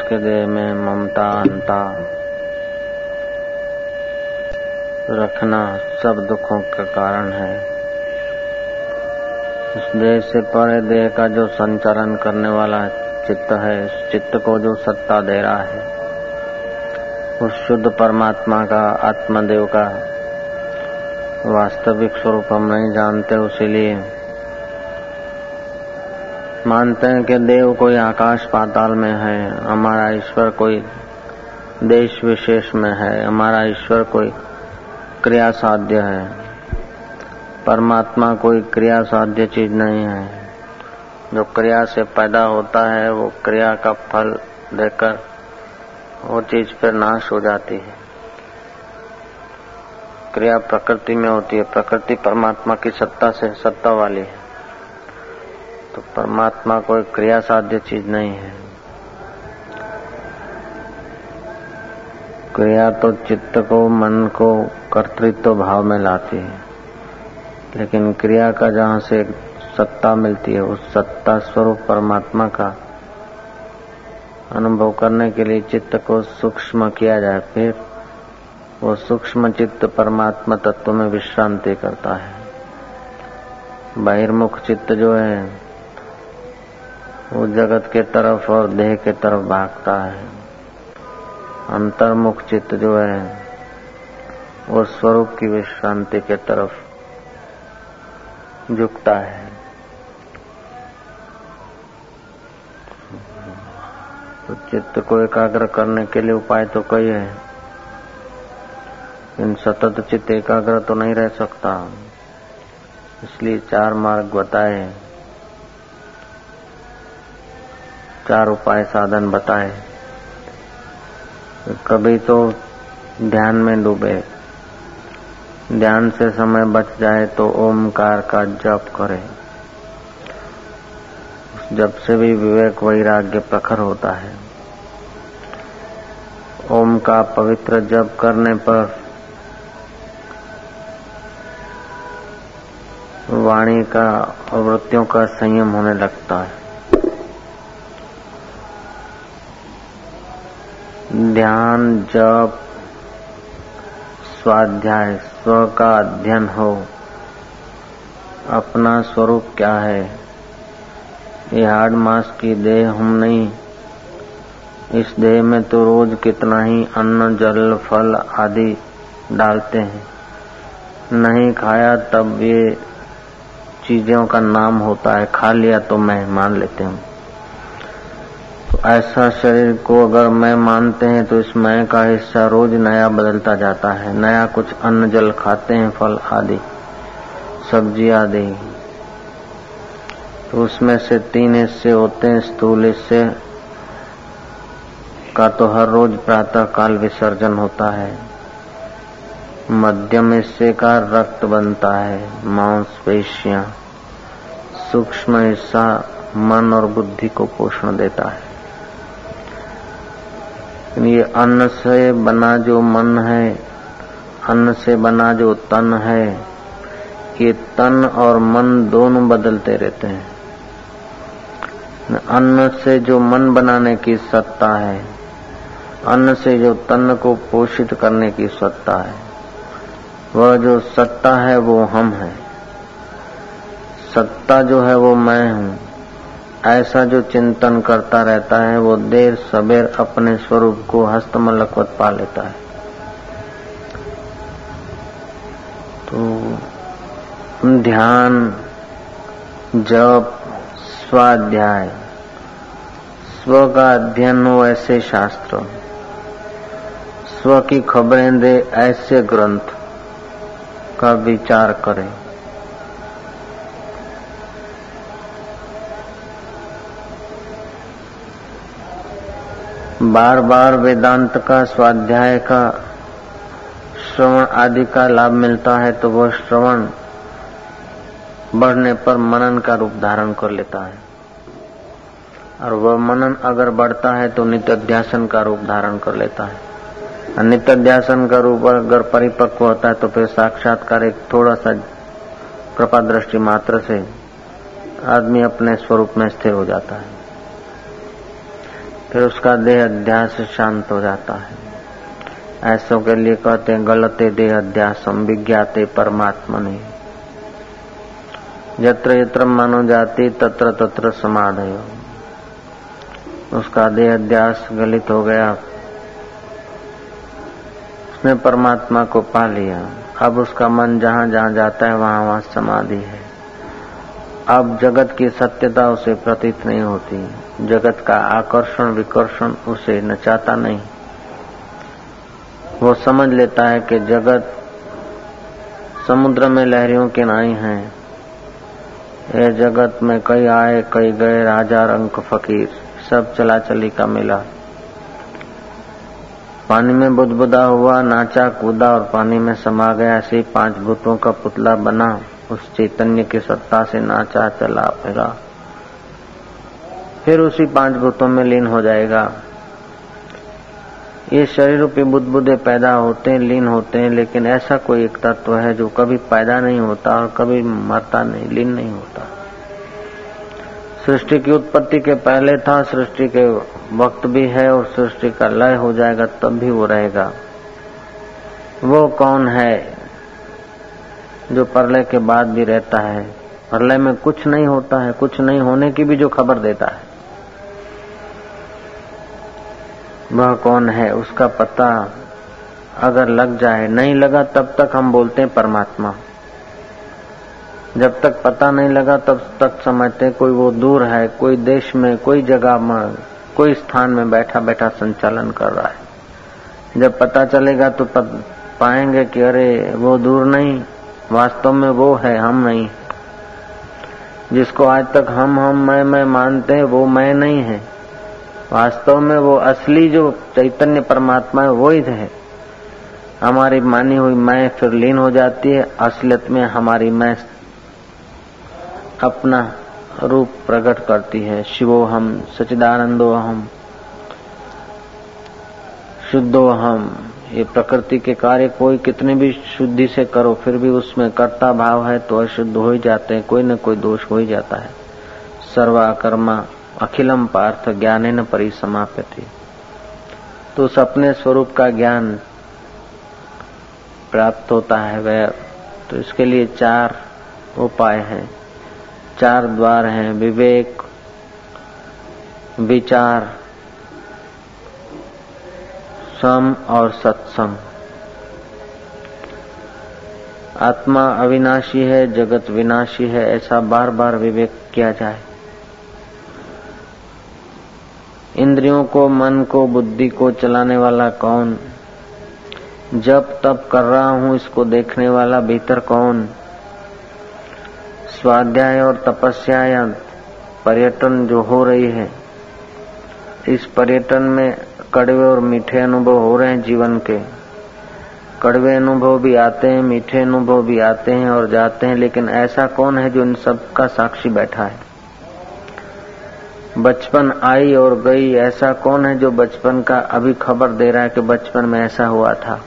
के देह में ममता अंता। रखना सब दुखों का कारण है। इस देह से परे देह का जो संचालन करने वाला चित्त है, उस चित्त को जो सत्ता दे रहा है उस शुद्ध परमात्मा का, आत्मदेव का, वास्तविक स्वरूप हम नहीं जानते उसीलिए मानते हैं कि देव कोई आकाश पाताल में है, हमारा ईश्वर कोई देश विशेष में है, हमारा ईश्वर कोई क्रिया साध्य है। परमात्मा कोई क्रिया साध्य चीज़ नहीं है। जो क्रिया से पैदा होता है, वो क्रिया का फल देकर वो चीज़ फिर नाश हो जाती है। क्रिया प्रकृति में होती है। प्रकृति परमात्मा की सत्ता से सत्ता वाली है। तो परमात्मा कोई क्रिया साध्य चीज़ नहीं है। क्रिया तो चित्त को, मन को कर्तृत्व भाव में लाती है। लेकिन क्रिया का जहाँ से सत्ता मिलती है, उस सत्ता स्वरूप परमात्मा का अनुभव करने के लिए चित्त को सूक्ष्म किया जाए, फिर वो सूक्ष्म चित्त परमात्मा तत्व में विश्रांति करता है। बहिर्मुख चित्त जो है वो जगत के तरफ़ और देह के तरफ़ भागता है। अंतर्मुख चित्त जो है, वो स्वरूप की विश्रांति के तरफ़ झुकता है। तो चित्त को एकाग्र करने के लिए उपाय तो कई है। इन सतत चित्त एकाग्र तो नहीं रह सकता। इसलिए चार मार्ग बताए चार उपाय साधन बताए। कभी तो ध्यान में डूबे। ध्यान से समय बच जाए तो ओमकार का जप करे। जब से भी विवेक वैराग्य प्रखर होता है। ओम का पवित्र जप करने पर वाणी का वृत्तियों का संयम होने लगता है। ध्यान, जप, स्वाध्याय, स्व का अध्ययन हो। अपना स्वरूप क्या है? ये हार्ड मास की देह हम नहीं। इस देह में तो रोज कितना ही अन्न, जल, फल आदि डालते हैं। नहीं खाया तब ये चीज़ों का नाम होता है। खा लिया तो मैं, मान लेते हूँ ऐसा शरीर को अगर मैं मानते हैं तो इस मैं का हिस्सा रोज नया बदलता जाता है। नया कुछ अन्न, जल खाते हैं, फल आदि, सब्ज़ी आदि। तो उसमें से तीन हिस्से होते हैं, स्थूल हिस्से का तो हर रोज प्रातः काल विसर्जन होता है। मध्यम हिस्से का रक्त बनता है मांसपेशियाँ सूक्ष्म हिस्सा मन और बुद्धि को पोषण देता है। ये अन्न से बना जो मन है, अन्न से बना जो तन है, ये तन और मन दोनों बदलते रहते हैं। अन्न से जो मन बनाने की सत्ता है, अन्न से जो तन को पोषित करने की सत्ता है, वह जो सत्ता है वो हम है। सत्ता जो है वो मैं हूँ। ऐसा जो चिंतन करता रहता है, वो देर सबेर अपने स्वरूप को हस्तमलकवत पा लेता है। तो ध्यान, जप, स्वाध्याय, स्व का अध्ययन हो ऐसे शास्त्र। स्व की खबरें दे ऐसे ग्रंथ का विचार करें। बार बार वेदांत का, स्वाध्याय का, श्रवण आदि का लाभ मिलता है तो वह श्रवण बढ़ने पर मनन का रूप धारण कर लेता है। और वह मनन अगर बढ़ता है तो नित्याध्यासन का रूप धारण कर लेता है। नित्याध्यासन का रूप अगर परिपक्व होता है तो फिर साक्षात्कार एक थोड़ा सा कृपा दृष्टि मात्र से आदमी अपने स्वरूप में स्थिर हो जाता है। फिर उसका देह अध्यास शांत हो जाता है। ऐसों के लिए कहते हैं, गलते देह अध्यासम विज्ञाते परमात्मा नहीं। यत्र यत्र मानो जाति, तत्र तत्र समाधय। उसका देह अध्यास गलित हो गया। उसने परमात्मा को पा लिया। अब उसका मन जहाँ जहाँ जाता है, वहाँ वहाँ समाधि है। अब जगत की सत्यता उसे प्रतीत नहीं होती। जगत का आकर्षण, विकर्षण उसे नचाता नहीं। वो समझ लेता है कि जगत समुद्र में लहरियों के नाई हैं। ये जगत में कई आए, कई गए, राजा, रंक, फकीर, सब चला चली का मिला। पानी में बुदबुदा हुआ, नाचा, कूदा और पानी में समा गया। ऐसे पाँच भूतों का पुतला बना, उस चैतन्य की सत्ता से नाचा, चला, फिरा। फिर उसी पाँच भूतों में लीन हो जाएगा। ये शरीर रूपी बुदबुदे पैदा होते हैं, लीन होते हैं, लेकिन ऐसा कोई एक तत्व है जो कभी पैदा नहीं होता और कभी मरता नहीं, लीन नहीं होता। सृष्टि की उत्पत्ति के पहले था, सृष्टि के वक्त भी है और सृष्टि का लय हो जाएगा, तब भी वो रहेगा। वो कौन है जो प्रलय के बाद भी रहता है? प्रलय में कुछ नहीं होता है, कुछ नहीं होने की भी जो खबर देता है। वह कौन है उसका पता अगर लग जाए, नहीं लगा तब तक हम बोलते हैं परमात्मा। जब तक पता नहीं लगा तब तक समझते कोई वो दूर है, कोई देश में, कोई जगह में, कोई स्थान में बैठा बैठा संचालन कर रहा है। जब पता चलेगा तो पाएँगे कि अरे, वो दूर नहीं, वास्तव में वो है, हम नहीं। जिसको आज तक हम हम, मैं मैं मानते हैं, वो मैं नहीं है। वास्तव में वो असली जो चैतन्य परमात्मा है वो ही। है हमारी मानी हुई मैं फिर लीन हो जाती है, असलियत में हमारी मैं अपना रूप प्रकट करती है। शिवो हम सचिदानंदो हम, शुद्धो हम। ये प्रकृति के कार्य कोई कितने भी शुद्धि से करो, फिर भी उसमें कर्ता भाव है तो अशुद्ध हो ही जाते हैं, कोई न कोई दोष हो ही जाता है। सर्वा कर्मा अखिलम पार्थ ज्ञान न परिसमाप्यति। तो उस अपने स्वरूप का ज्ञान प्राप्त होता है वह। तो इसके लिए चार उपाय हैं। चार द्वार हैं, विवेक, विचार, सम और सत्संग आत्मा अविनाशी है, जगत विनाशी है, ऐसा बार बार विवेक किया जाए। इंद्रियों को, मन को, बुद्धि को चलाने वाला कौन? जब तब कर रहा हूँ, इसको देखने वाला भीतर कौन? स्वाध्याय और तपस्या या पर्यटन जो हो रही है, इस पर्यटन में कड़वे और मीठे अनुभव हो रहे हैं जीवन के। कड़वे अनुभव भी आते हैं, मीठे अनुभव भी आते हैं और जाते हैं, लेकिन ऐसा कौन है जो इन सब का साक्षी बैठा है? बचपन आई और गई, ऐसा कौन है जो बचपन का अभी खबर दे रहा है कि बचपन में ऐसा हुआ था?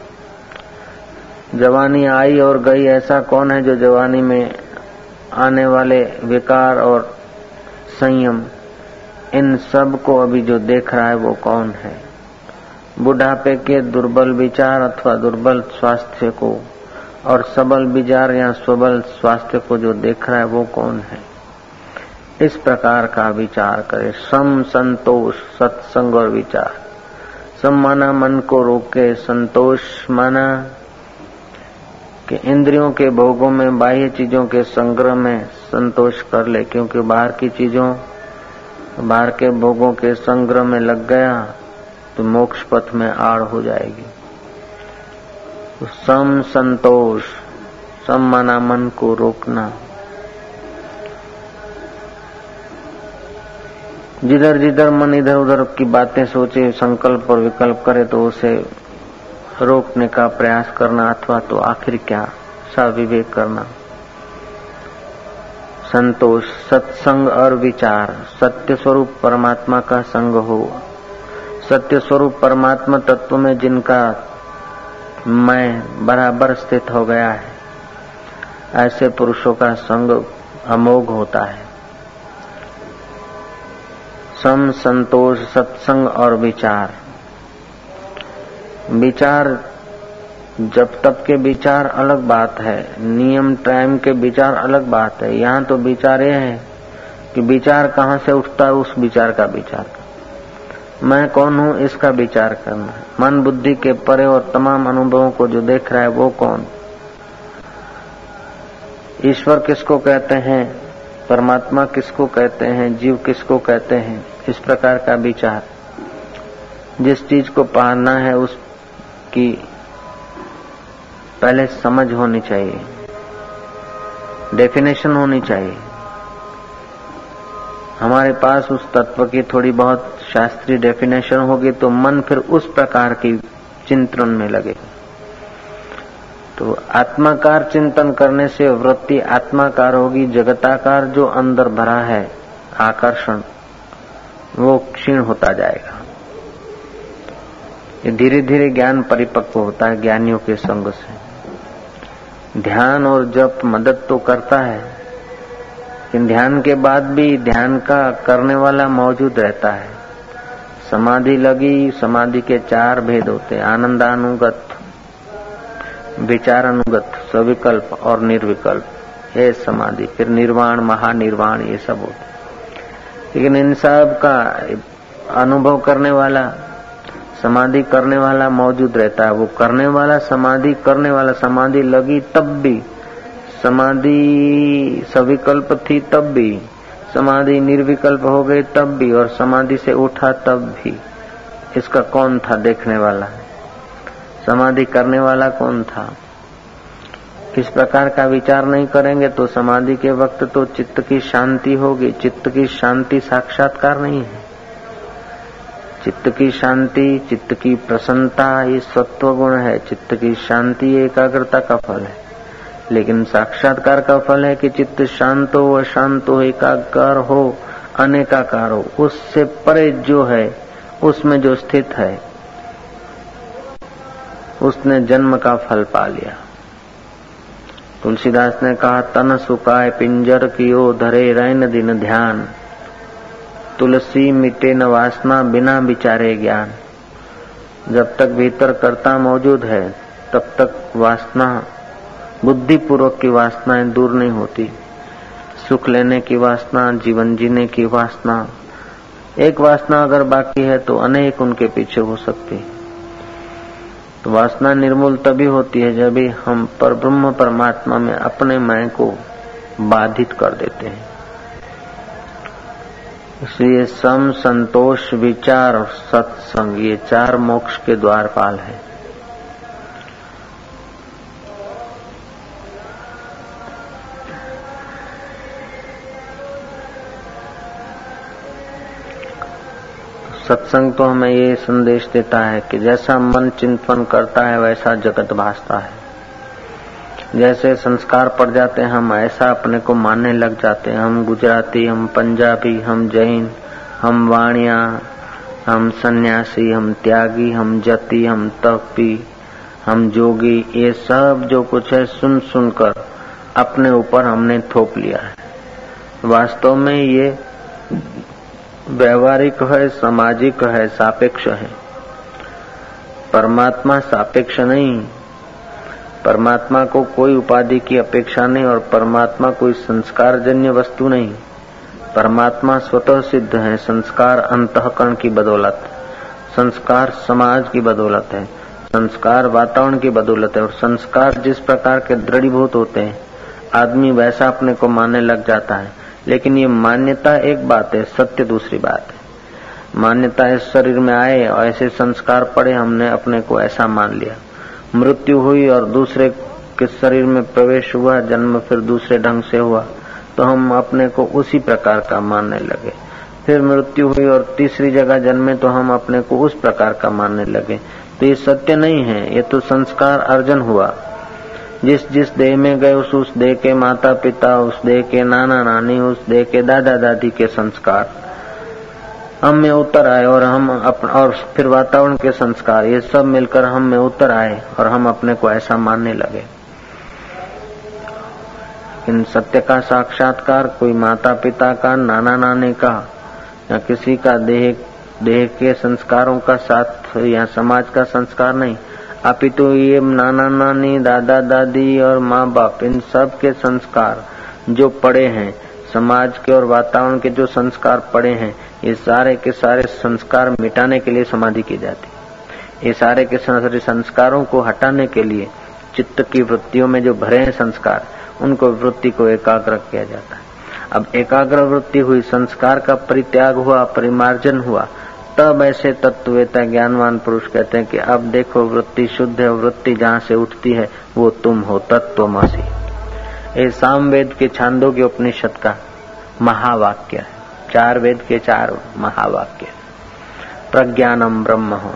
जवानी आई और गई, ऐसा कौन है जो जवानी में आने वाले विकार और संयम, इन सबको अभी जो देख रहा है वो कौन है? बुढ़ापे के दुर्बल विचार अथवा दुर्बल स्वास्थ्य को और सबल विचार या स्वबल स्वास्थ्य को जो देख रहा है वो कौन है? इस प्रकार का विचार करे। सम संतोष, सत्संग और विचार। सम माना, मन को रोके, संतोष माना, कि इंद्रियों के भोगों में, बाह्य चीज़ों के संग्रह में संतोष कर ले, क्योंकि बाहर की चीज़ों, बाहर के भोगों के संग्रह में लग गया तो मोक्ष पथ में आड़ हो जाएगी। तो सम संतोष, सम माना मन को रोकना। जिधर जिधर मन इधर उधर की बातें सोचे, संकल्प और विकल्प करे तो उसे रोकने का प्रयास करना अथवा तो आखिर क्या? सविवेक करना। संतोष, सत्संग और विचार। सत्य स्वरूप परमात्मा का संग हो। सत्य स्वरूप परमात्मा तत्व में जिनका मैं बराबर स्थित हो गया है, ऐसे पुरुषों का संग अमोघ होता है। सम, संतोष, सत्संग और विचार। विचार जब तब के विचार अलग बात है। नियम, टाइम के विचार अलग बात है। यहाँ तो विचार यह है कि विचार कहाँ से उठता है, उस विचार का विचार। मैं कौन हूँ, इसका विचार करना मन बुद्धि के परे और तमाम अनुभवों को जो देख रहा है, वो कौन? ईश्वर किसको कहते हैं? परमात्मा किसको कहते हैं, जीव किसको कहते हैं, इस प्रकार का विचार। जिस चीज़ को पाना है, उसकी पहले समझ होनी चाहिए, डेफिनेशन होनी चाहिए। हमारे पास उस तत्व की थोड़ी बहुत शास्त्रीय डेफिनेशन होगी तो मन फिर उस प्रकार की चिंतन में लगेगा। तो आत्माकार चिंतन करने से वृत्ति आत्माकार होगी, जगताकार जो अंदर भरा है, आकर्षण, वो क्षीण होता जाएगा। ये धीरे धीरे ज्ञान परिपक्व होता है, ज्ञानियों के संग से। ध्यान और जप मदद तो करता है, लेकिन ध्यान के बाद भी ध्यान का करने वाला मौजूद रहता है। समाधि लगी, समाधि के चार भेद होते आनंदानुगत विचार अनुगत सविकल्प और निर्विकल्प। ये समाधि, फिर निर्वाण, महानिर्वाण, ये सब होते लेकिन इन सब का अनुभव करने वाला, समाधि करने वाला मौजूद रहता है। वो करने वाला समाधि, करने वाला समाधि लगी तब भी। समाधि सविकल्प थी तब भी। समाधि निर्विकल्प हो गई तब भी और समाधि से उठा तब भी। इसका कौन था देखने वाला? समाधि करने वाला कौन था? इस प्रकार का विचार नहीं करेंगे तो समाधि के वक्त तो चित्त की शांति होगी। चित्त की शांति साक्षात्कार नहीं है। चित्त की शांति, चित्त की प्रसन्नता ये सत्व गुण है। चित्त की शांति एकाग्रता का फल है। लेकिन साक्षात्कार का फल है कि चित्त शांत हो, अशांत हो, एकाग्र हो, अनेकाकार हो। उससे परे जो है, उसमें जो स्थित है उसने जन्म का फल पा लिया। तुलसीदास ने कहा, तन सुकाय पिंजर कियो धरे रैन दिन ध्यान। तुलसी मिटे न वासना बिना विचारे ज्ञान। जब तक भीतर कर्ता मौजूद है, तब तक वासना बुद्धि पूर्वक की वासनाएँ दूर नहीं होती। सुख लेने की वासना, जीवन जीने की वासना। एक वासना अगर बाकी है तो अनेक उनके पीछे हो सकती है। तो वासना निर्मूल तभी होती है जब हम पर ब्रह्म परमात्मा में अपने मैं को बाधित कर देते हैं। इसलिए सम संतोष विचार और सत्संग, ये चार मोक्ष के द्वारपाल है। सत्संग तो हमें ये संदेश देता है कि जैसा मन चिंतन करता है, वैसा जगत भासता है। जैसे संस्कार पड़ जाते हैं, हम ऐसा अपने को मानने लग जाते हैं। हम गुजराती, हम पंजाबी, हम जैन, हम वाणिया, हम सन्यासी, हम त्यागी, हम जति, हम तपी, हम जोगी, ये सब जो कुछ है, सुन सुनकर अपने ऊपर हमने थोप लिया है। वास्तव में ये व्यवहारिक है, सामाजिक है, सापेक्ष है। परमात्मा सापेक्ष नहीं। परमात्मा को कोई उपाधि की अपेक्षा नहीं और परमात्मा कोई संस्कारजन्य वस्तु नहीं। परमात्मा स्वतः सिद्ध है, संस्कार अंतकरण की बदौलत। संस्कार समाज की बदौलत है, संस्कार वातावरण की बदौलत है और संस्कार जिस प्रकार के दृढ़ीभूत होते हैं, आदमी वैसा अपने को मानने लग जाता है। लेकिन ये मान्यता एक बात है, सत्य दूसरी बात है। मान्यता इस शरीर में आए और ऐसे संस्कार पड़े हमने अपने को, ऐसा मान लिया। मृत्यु हुई और दूसरे के शरीर में प्रवेश हुआ, जन्म फिर दूसरे ढंग से हुआ तो हम अपने को उसी प्रकार का मानने लगे। फिर मृत्यु हुई और तीसरी जगह जन्मे तो हम अपने को उस प्रकार का मानने लगे। तो ये सत्य नहीं है, ये तो संस्कार अर्जन हुआ। जिस जिस देह में गए, उस उस देह के माता पिता उस देह के नाना नानी उस देह के दादा दादी के संस्कार। हम में उतर आए और हम अपन और फिर वातावरण के संस्कार, ये सब मिलकर हम में उतर आए और हम अपने को ऐसा मानने लगे। इन सत्य का साक्षात्कार, कोई माता पिता का नाना नानी का, या किसी का देह देह के संस्कारों का साथ या समाज का संस्कार नहीं अपितु ये नाना नानी, दादा दादी और माँ बाप, इन सब के संस्कार जो पड़े हैं, समाज के और वातावरण के जो संस्कार पड़े हैं, ये सारे के सारे संस्कार मिटाने के लिए समाधि की जाती ये सारे के सारे संस्कारों को हटाने के लिए चित्त की वृत्तियों में जो भरे हैं संस्कार, उनको वृत्ति को एकाग्र किया जाता है। अब एकाग्र वृत्ति हुई, संस्कार का परित्याग हुआ, परिमार्जन हुआ तब ऐसे तत्ववेता ज्ञानवान पुरुष कहते हैं कि अब देखो वृत्ति शुद्ध है, वृत्ति जहाँ से उठती है, वो तुम हो तत्वमसी। ये साम वेद के छांदों के उपनिषद का महावाक्य है। चार वेद के चार महावाक्य प्रज्ञानम ब्रह्म हो,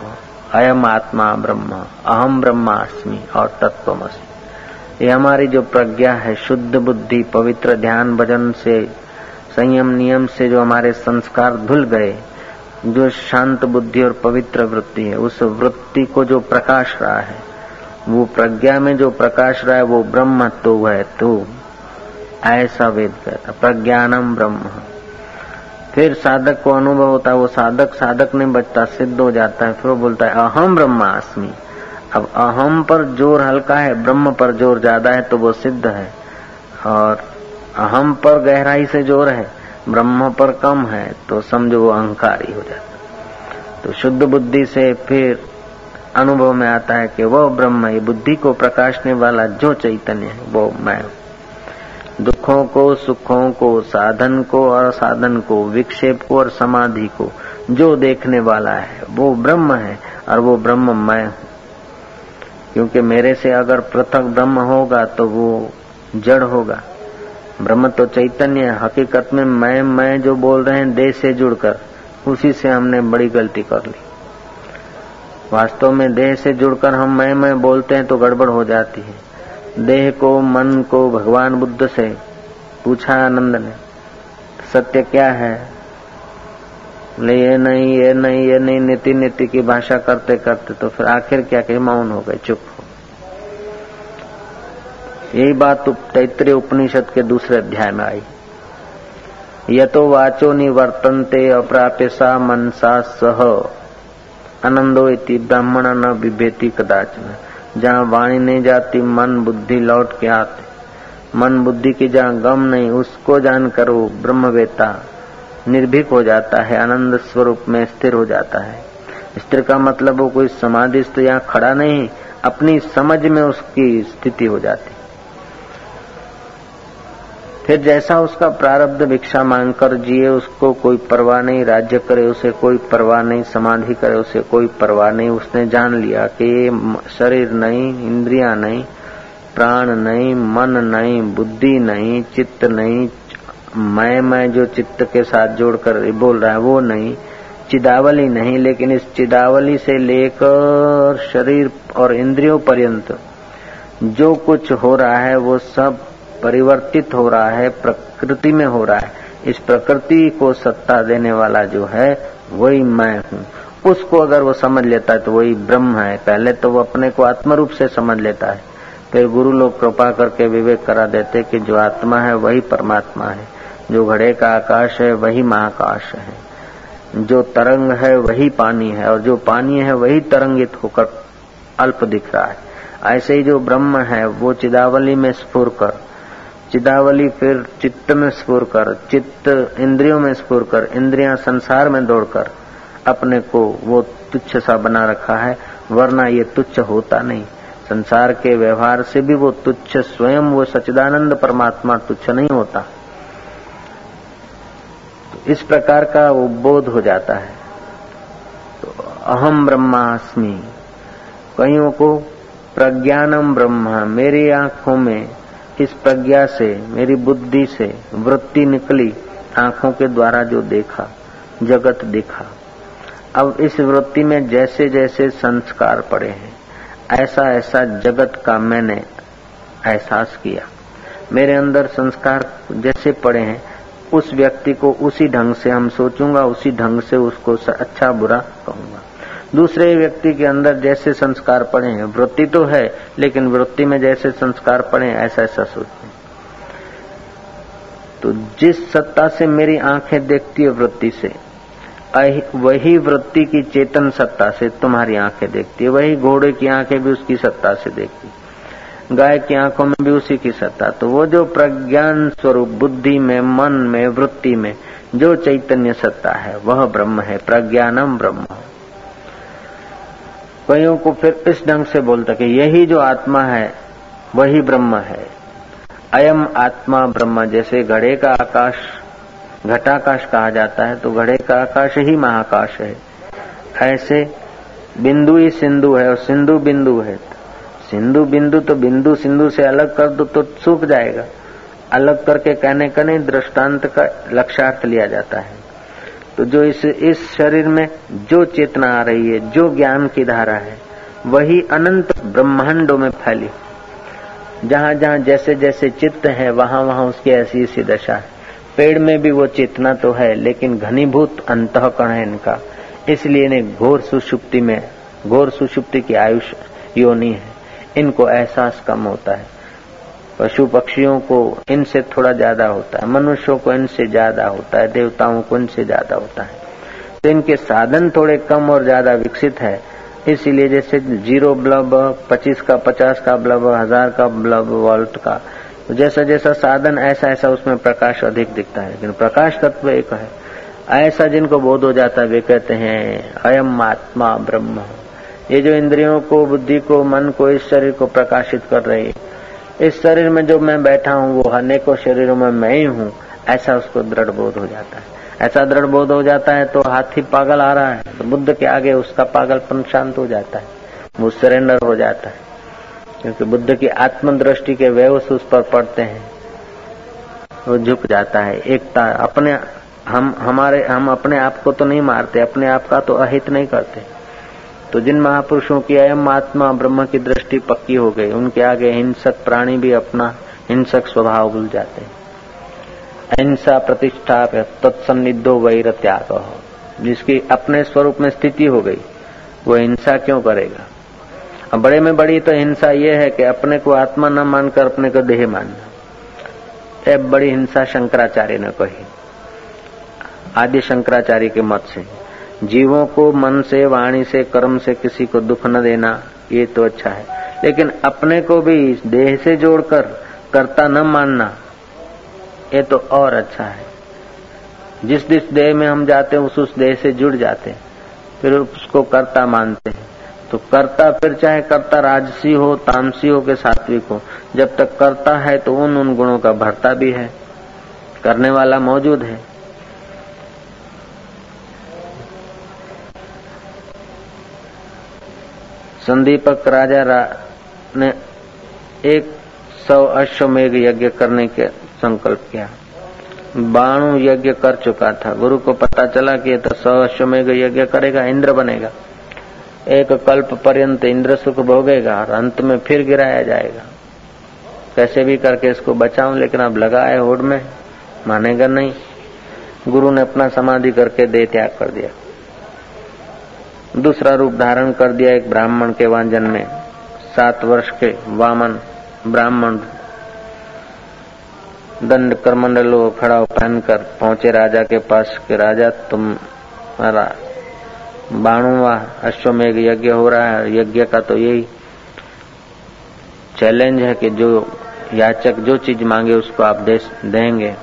अयम आत्मा ब्रह्म अहम ब्रह्मास्मि और तत्वमसी। ये हमारी जो प्रज्ञा है, शुद्ध बुद्धि, पवित्र ध्यान, भजन से, संयम, नियम से जो हमारे संस्कार धुल गए जो शांत बुद्धि और पवित्र वृत्ति है, उस वृत्ति को जो प्रकाश रहा है, वो प्रज्ञा में जो प्रकाश रहा है, वो ब्रह्म तो है तो ऐसा वेद कहता प्रज्ञानम ब्रह्म। फिर साधक को अनुभव होता है, वो साधक साधक नहीं बचता, सिद्ध हो जाता है, फिर वो बोलता है, अहम ब्रह्मास्मि। अब अहम पर ज़ोर हल्का है, ब्रह्म पर ज़ोर ज़्यादा है तो वो सिद्ध है, और अहम पर गहराई से ज़ोर है ब्रह्म पर कम है तो समझो वो अहंकारी हो जाता तो शुद्ध बुद्धि से फिर अनुभव में आता है कि वो ब्रह्म ये बुद्धि को प्रकाशने वाला जो चैतन्य है, वो मैं दुखों को, सुखों को, साधन को और साधन को, विक्षेप को और समाधि को जो देखने वाला है, वो ब्रह्म है और वो ब्रह्म मैं हूँ। क्योंकि मेरे से अगर पृथक ब्रह्म होगा तो वो जड़ होगा। ब्रह्म तो चैतन्य है, हकीकत में मैं मैं जो बोल रहे हैं देह से जुड़कर, उसी से हमने बड़ी गलती कर ली। वास्तव में देह से जुड़कर हम मैं मैं बोलते हैं तो गड़बड़ हो जाती है। देह को, मन को भगवान बुद्ध से पूछा आनंद ने, सत्य क्या है? बोले ये नहीं ये नहीं ये नहीं नीति नीति की भाषा करते करते तो फिर आखिर क्या कहे मौन हो गए, चुप यही बात तैतृय उपनिषद के दूसरे अध्याय में आई। यतो वाचो निवर्तनते अप्राप्य सा मनसा सह। आनंदो इति ब्राह्मण न विभेति कदाचन। जहाँ वाणी नहीं जाती, मन बुद्धि लौट के आते। मन बुद्धि की जहाँ गम नहीं, उसको जान करो ब्रह्मवेता निर्भीक हो जाता है, आनंद स्वरूप में स्थिर हो जाता है। स्थिर का मतलब वो कोई समाधिस्थ यहाँ खड़ा नहीं, अपनी समझ में उसकी स्थिति हो जाती। फिर जैसा उसका प्रारब्ध भिक्षा मांगकर जिए, उसको कोई परवाह नहीं, राज्य करे, उसे कोई परवाह नहीं, समाधि करे, उसे कोई परवाह नहीं। उसने जान लिया कि ये शरीर नहीं, इंद्रिया नहीं, प्राण नहीं, मन नहीं, बुद्धि नहीं, चित्त नहीं, मैं मैं जो चित्त के साथ जोड़कर बोल रहा है, वो नहीं, चिदावली नहीं, लेकिन इस चिदावली से लेकर शरीर और इंद्रियों पर्यंत जो कुछ हो रहा है, वो सब परिवर्तित हो रहा है, प्रकृति में हो रहा है। इस प्रकृति को सत्ता देने वाला जो है, वही मैं हूँ। उसको अगर वो समझ लेता है तो वही ब्रह्म है। पहले तो वो अपने को आत्म रूप से समझ लेता है। फिर गुरु लोग कृपा करके विवेक करा देते कि जो आत्मा है, वही परमात्मा है। जो घड़े का आकाश है, वही महाकाश है। जो तरंग है, वही पानी है। और जो पानी है, वही तरंगित होकर अल्प दिख रहा है। ऐसे ही जो ब्रह्म है, वो चिदावली में स्फुर कर चिदावली फिर चित्त में स्फुर कर, चित्त इंद्रियों में स्फुर कर, इंद्रियाँ संसार में दौड़कर अपने को वो तुच्छ सा बना रखा है, वरना ये तुच्छ होता नहीं। संसार के व्यवहार से भी वो तुच्छ, स्वयं वो सचिदानंद परमात्मा तुच्छ नहीं होता। तो इस प्रकार का वो बोध हो जाता है। तो अहम ब्रह्मास्मि। कईयों को प्रज्ञानम ब्रह्मा, मेरी आँखों में इस प्रज्ञा से, मेरी बुद्धि से वृत्ति निकली, आँखों के द्वारा जो देखा, जगत देखा। अब इस वृत्ति में जैसे जैसे संस्कार पड़े हैं ऐसा ऐसा जगत का मैंने एहसास किया। मेरे अंदर संस्कार जैसे पड़े हैं, उस व्यक्ति को उसी ढंग से, हम सोचूँगा उसी ढंग से उसको अच्छा बुरा कहूँगा। दूसरे व्यक्ति के अंदर जैसे संस्कार पड़े हैं, वृत्ति तो है, लेकिन वृत्ति में जैसे संस्कार पड़े ऐसा ऐसा सोचते हैं। तो जिस सत्ता से मेरी आँखें देखती है वृत्ति से वही वृत्ति की चेतन सत्ता से तुम्हारी आँखें देखती है, वही घोड़े की आँखें भी उसकी सत्ता से देखती गाय की आँखों में भी उसी की सत्ता। तो वो जो प्रज्ञान स्वरूप, बुद्धि में, मन में, वृत्ति में, जो चैतन्य सत्ता है, वह ब्रह्म है, प्रज्ञानम ब्रह्म। कईयों को फिर इस ढंग से बोलता कि यही जो आत्मा है, वही ब्रह्म है। अयम आत्मा ब्रह्म, जैसे घड़े का आकाश, घटाकाश कहा जाता है तो घड़े का आकाश ही महाकाश है। ऐसे बिंदु ही सिंधु है और सिंधु बिंदु है। सिंधु बिंदु तो बिंदु सिंधु से अलग कर दो तो सूख जाएगा। अलग करके कहने का नहीं, दृष्टांत का लक्ष्यार्थ लिया जाता है। तो जो इस इस शरीर में जो चेतना आ रही है, जो ज्ञान की धारा है, वही अनंत ब्रह्मांडों में फैली। जहाँ जहाँ जैसे जैसे चित्त है, वहाँ वहाँ उसकी ऐसी ऐसी दशा है। पेड़ में भी वो चेतना तो है, लेकिन घनीभूत अंतकण है इनका। इसलिए इन्हें घोर सुषुप्ति में, घोर सुषुप्ति की आयुष योनि है। इनको एहसास कम होता है। पशु पक्षियों को इनसे थोड़ा ज़्यादा होता है, मनुष्यों को इनसे ज़्यादा होता है, देवताओं को इनसे ज़्यादा होता है। तो इनके साधन थोड़े कम और ज़्यादा विकसित है। इसीलिए जैसे ज़ीरो ब्लब, पच्चीस का, पचास का ब्लब, हज़ार का ब्लब, वोल्ट का, जैसा जैसा साधन, ऐसा ऐसा उसमें प्रकाश अधिक दिखता है। लेकिन प्रकाश तत्व एक है। ऐसा जिनको बोध हो जाता है, वे कहते हैं, अयम आत्मा ब्रह्म। ये जो इंद्रियों को, बुद्धि को, मन को, इस शरीर को प्रकाशित कर रही है इस शरीर में जो मैं बैठा हूँ, वो अनेकों शरीरों में मैं ही हूँ, ऐसा उसको दृढ़ बोध हो जाता है। ऐसा दृढ़ बोध हो जाता है तो हाथी पागल आ रहा है तो बुद्ध के आगे उसका पागलपन शांत हो जाता है, वो सरेंडर हो जाता है, क्योंकि बुद्ध की आत्मदृष्टि के व्यवस उस पर पड़ते हैं, वो झुक जाता है। एकता, अपने, हम, हमारे, हम अपने आप को तो नहीं मारते, अपने आप का तो अहित नहीं करते। तो जिन महापुरुषों की अयम आत्मा ब्रह्म की दृष्टि पक्की हो गई, उनके आगे हिंसक प्राणी भी अपना हिंसक स्वभाव भूल जाते हैं। अहिंसा प्रतिष्ठा तत्सन्निधो वैर त्याग जिसकी अपने स्वरूप में स्थिति हो गई, वो हिंसा क्यों करेगा? बड़े में बड़ी तो हिंसा ये है कि अपने को आत्मा न मानकर अपने को देह मानना। अब बड़ी हिंसा शंकराचार्य ने कही। आदि शंकराचार्य के मत से। जीवों को मन से, वाणी से, कर्म से किसी को दुख न देना, ये तो अच्छा है। लेकिन अपने को भी देह से जोड़कर कर्ता न मानना, ये तो और अच्छा है। जिस जिस देह में हम जाते हैं, उस उस देह से जुड़ जाते हैं, फिर उसको कर्ता मानते हैं। तो कर्ता फिर चाहे कर्ता राजसी हो, तामसी हो के सात्विक हो, जब तक करता है तो उन उन गुणों का भरता भी है, करने वाला मौजूद है। संदीपक राजा रा ने एक सौ अश्वमेघ यज्ञ करने के संकल्प किया। बाणु यज्ञ कर चुका था। गुरु को पता चला कि तो सौ अश्वमेघ यज्ञ करेगा, इंद्र बनेगा। एक कल्प पर्यंत इंद्र सुख भोगेगा और अंत में फिर गिराया जाएगा। कैसे भी करके इसको बचाऊं, लेकिन अब लगा है होड़ में, मानेगा नहीं। गुरु ने अपना समाधि करके दे त्याग कर दिया। दूसरा रूप धारण कर दिया एक ब्राह्मण के वांजन में। सात वर्ष के वामन ब्राह्मण दंड करमंडलो खड़ा पहनकर पहुँचे राजा के पास कि, राजा तुम बाणुवा अश्वमेघ यज्ञ हो रहा है। यज्ञ का तो यही चैलेंज है कि जो याचक जो चीज़ मांगे उसको आप देंगे।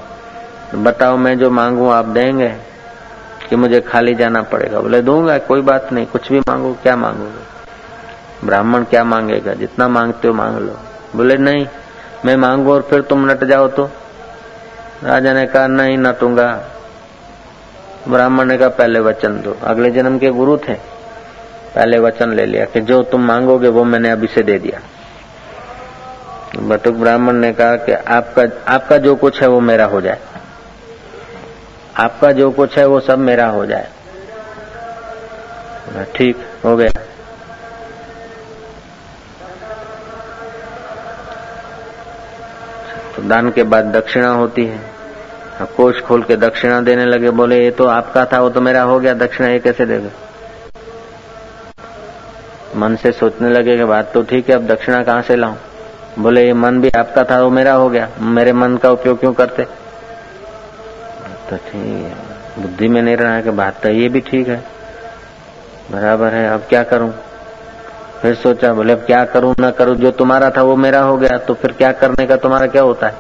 बताओ मैं जो मांगू आप देंगे? कि मुझे खाली जाना पड़ेगा। बोले, दूँगा, कोई बात नहीं, कुछ भी मांगो, क्या मांगोगे? ब्राह्मण क्या मांगेगा? जितना मांगते हो मांग लो। बोले, नहीं, मैं मांगू और फिर तुम नट जाओ तो? राजा ने कहा, नहीं, नटूँगा। ब्राह्मण ने कहा, पहले वचन दो। अगले जन्म के गुरु थे। पहले वचन ले लिया कि जो तुम मांगोगे, वो मैंने अभी से दे दिया। बटुक ब्राह्मण ने कहा कि आपका आपका जो कुछ है, वो मेरा हो जाए। आपका जो कुछ है वो सब मेरा हो जाए। ठीक, हो गया। तो दान के बाद दक्षिणा होती है, कोष खोल के दक्षिणा देने लगे, बोले, ये तो आपका था, वो तो मेरा हो गया, दक्षिणा ये कैसे देगा? मन से सोचने लगे कि बात तो ठीक है, अब दक्षिणा कहाँ से लाऊं? बोले, ये मन भी आपका था, वो मेरा हो गया। मेरे मन का उपयोग क्यों करते? तो ठीक है। बुद्धि में नहीं रहा कि बात तो ये भी ठीक है। बराबर है, अब क्या करूँ? फिर सोचा, बोले, अब क्या करूँ, ना करूँ? जो तुम्हारा था वो मेरा हो गया तो फिर क्या करने का तुम्हारा क्या होता है?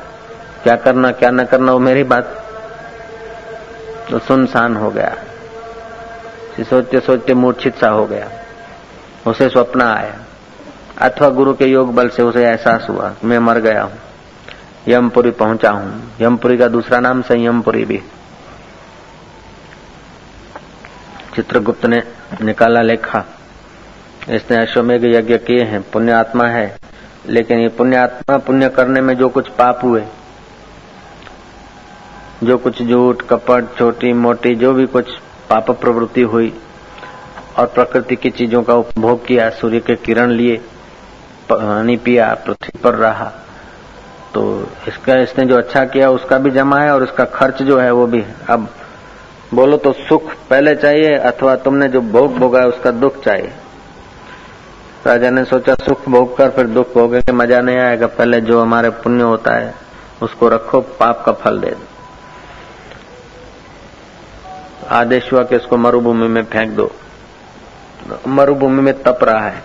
क्या करना, क्या न करना, वो मेरी बात तो सुनसान हो गया। सोचते सोचते मूर्छित सा हो गया। उसे स्वप्न आया। अथवा गुरु के योग बल से उसे एहसास हुआ, मैं मर गया हूँ। यमपुरी पहुँचा हूँ। यमपुरी का दूसरा नाम संयमपुरी भी। चित्रगुप्त ने निकाला लेखा। इसने अश्वमेघ यज्ञ किए हैं पुण्य आत्मा है। लेकिन ये पुण्य आत्मा पुण्य करने में जो कुछ पाप हुए, जो कुछ झूठ, कपट छोटी मोटी, जो भी कुछ पाप प्रवृत्ति हुई और प्रकृति की चीज़ों का उपभोग किया, सूर्य के किरण लिए, पानी पिया, पृथ्वी पर रहा तो इसका, इसने जो अच्छा किया उसका भी जमा है और इसका खर्च जो है वो भी। अब बोलो तो सुख पहले चाहिए अथवा तुमने जो भोग भोगा है उसका दुख चाहिए। राजा ने सोचा, सुख भोग कर फिर दुख भोगेंगे मज़ा नहीं आएगा, पहले जो हमारे पुण्य होता है, उसको रखो, पाप का फल दे दो। आदेश हुआ कि इसको मरुभूमि में फेंक दो। मरुभूमि में तप रहा है।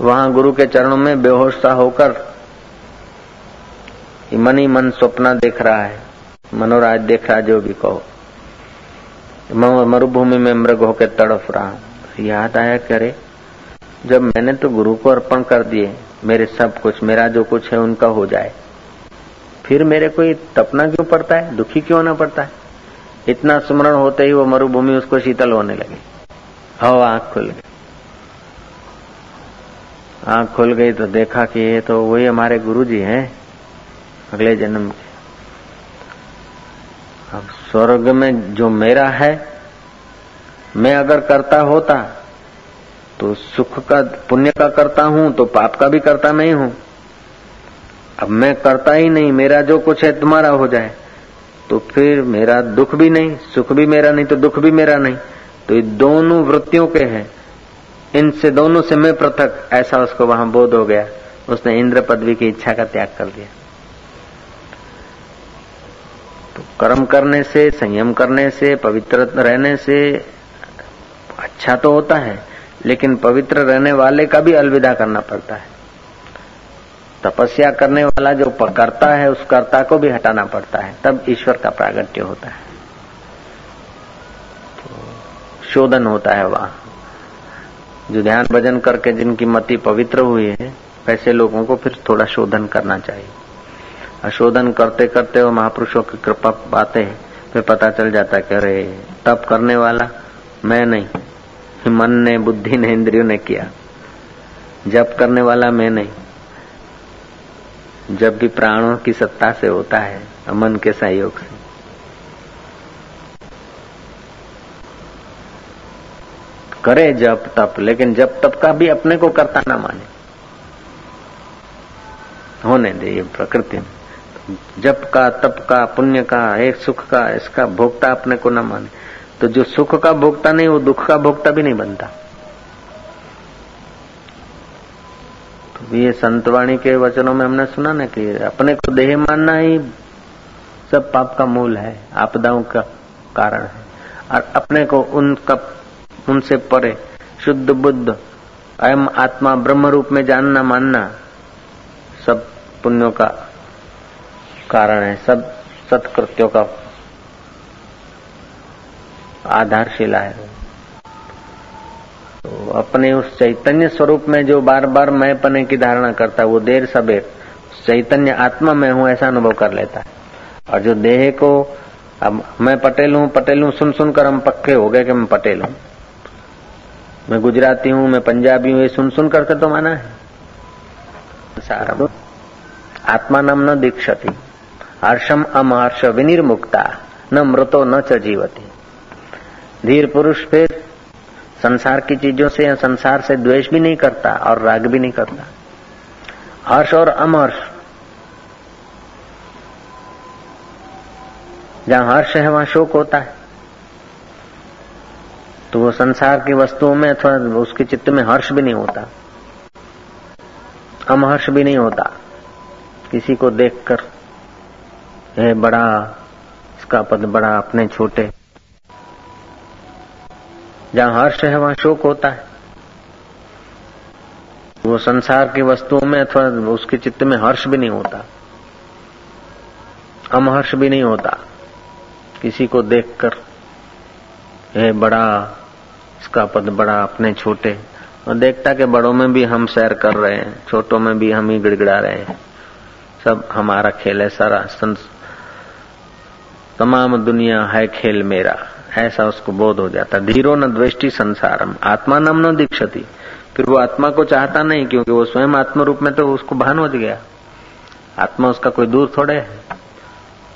वहाँ गुरु के चरणों में बेहोश सा होकर मन ही मन सपना देख रहा है। मनोराज देख रहा जो भी कहो। मरुभूमि में मृग होकर तड़फ रहा। याद आया करे, जब मैंने तो गुरु को अर्पण कर दिए, मेरे सब कुछ, मेरा जो कुछ है उनका हो जाए। फिर मेरे को तपना क्यों पड़ता है? दुखी क्यों होना पड़ता है? इतना स्मरण होते ही वो मरुभूमि उसको शीतल होने लगी। हव आँख खुल गई। आँख खुल गई तो देखा कि ये तो वही हमारे गुरु जी हैं। अगले जन्म के। अब स्वर्ग में जो मेरा है, मैं अगर करता होता तो सुख का, पुण्य का करता हूँ तो पाप का भी करता नहीं हूँ। अब मैं करता ही नहीं, मेरा जो कुछ है तुम्हारा हो जाए। तो फिर मेरा दुख भी नहीं, सुख भी मेरा नहीं तो दुख भी मेरा नहीं। तो ये दोनों वृत्तियों के हैं। इनसे दोनों से मैं पृथक, ऐसा उसको वहाँ बोध हो गया। उसने इंद्र पदवी की इच्छा का त्याग कर दिया तो कर्म करने से, संयम करने से, पवित्र रहने से अच्छा तो होता है, लेकिन पवित्र रहने वाले का भी अलविदा करना पड़ता है। तपस्या करने वाला जो करता है, उस कर्ता को भी हटाना पड़ता है, तब ईश्वर का प्रागट्य होता है। तो शोधन होता है वहाँ। जो ध्यान भजन करके जिनकी मति पवित्र हुई है, वैसे लोगों को फिर थोड़ा शोधन करना चाहिए। अशोधन करते करते वो महापुरुषों की कृपा पाते फिर पता चल जाता कि अरे, तप करने वाला मैं नहीं, मन ने, बुद्धि ने, इंद्रियों ने किया। जप करने वाला मैं नहीं। जब भी प्राणों की सत्ता से होता है मन के सहयोग से। करे जप, तप, लेकिन जप, तप का भी अपने को करता ना माने। होने दे ये प्रकृति में। जप का, तप का, पुण्य का, एक सुख का, इसका भोक्ता अपने को न माने। तो जो सुख का भोक्ता नहीं, वो दुख का भोक्ता भी नहीं बनता। तो ये संतवाणी के वचनों में हमने सुना ना कि अपने को देह मानना ही सब पाप का मूल है, आपदाओं का कारण है। और अपने को उनका, उनसे परे, शुद्ध बुद्ध, अयम आत्मा ब्रह्म रूप में जानना मानना, सब पुण्यों का कारण है, सब सत्कृत्यों का आधारशिला है। तो अपने उस चैतन्य स्वरूप में जो बार बार मैं पने की धारणा करता है, वो देर सबेर चैतन्य आत्मा में हूँ, ऐसा अनुभव कर लेता है। और जो देह को अब मैं पटेल हूँ पटेल हूँ, सुन सुनकर हम पक्के हो गए कि मैं पटेल हूँ। मैं गुजराती हूँ, मैं पंजाबी हूँ, ये सुन सुन करके तो माना है। सारा आत्मा नाम न दीक्षती। हर्षम अमहर्ष विनिर्मुक्ता, न मृतो न च जीवती। धीर पुरुष फिर संसार की चीज़ों से या संसार से द्वेष भी नहीं करता और राग भी नहीं करता। हर्ष और अमहर्ष जहाँ हर्ष है, वहाँ शोक होता है। तो वो संसार की वस्तुओं में अथवा उसके चित्त में हर्ष भी नहीं होता। अमहर्ष भी नहीं होता। किसी को देखकर है, बड़ा, इसका पद बड़ा अपने छोटे। जहाँ हर्ष है, वहाँ शोक होता है। वो संसार की वस्तुओं में अथवा उसके चित्त में हर्ष भी नहीं होता। अमहर्ष भी नहीं होता। किसी को देखकर यह बड़ा, इसका पद बड़ा अपने छोटे। और देखता कि बड़ों में भी हम सैर कर रहे हैं, छोटों में भी हम ही गिड़गिड़ा रहे हैं। सब हमारा खेल है, सारा तमाम दुनिया है खेल मेरा। ऐसा उसको बोध हो जाता। धीरो न दृष्टि संसारम। आत्मा नम न दीक्षति। फिर वो आत्मा को चाहता नहीं, क्योंकि वो स्वयं आत्म रूप में तो उसको भान हो गया। आत्मा उसका कोई दूर थोड़े है।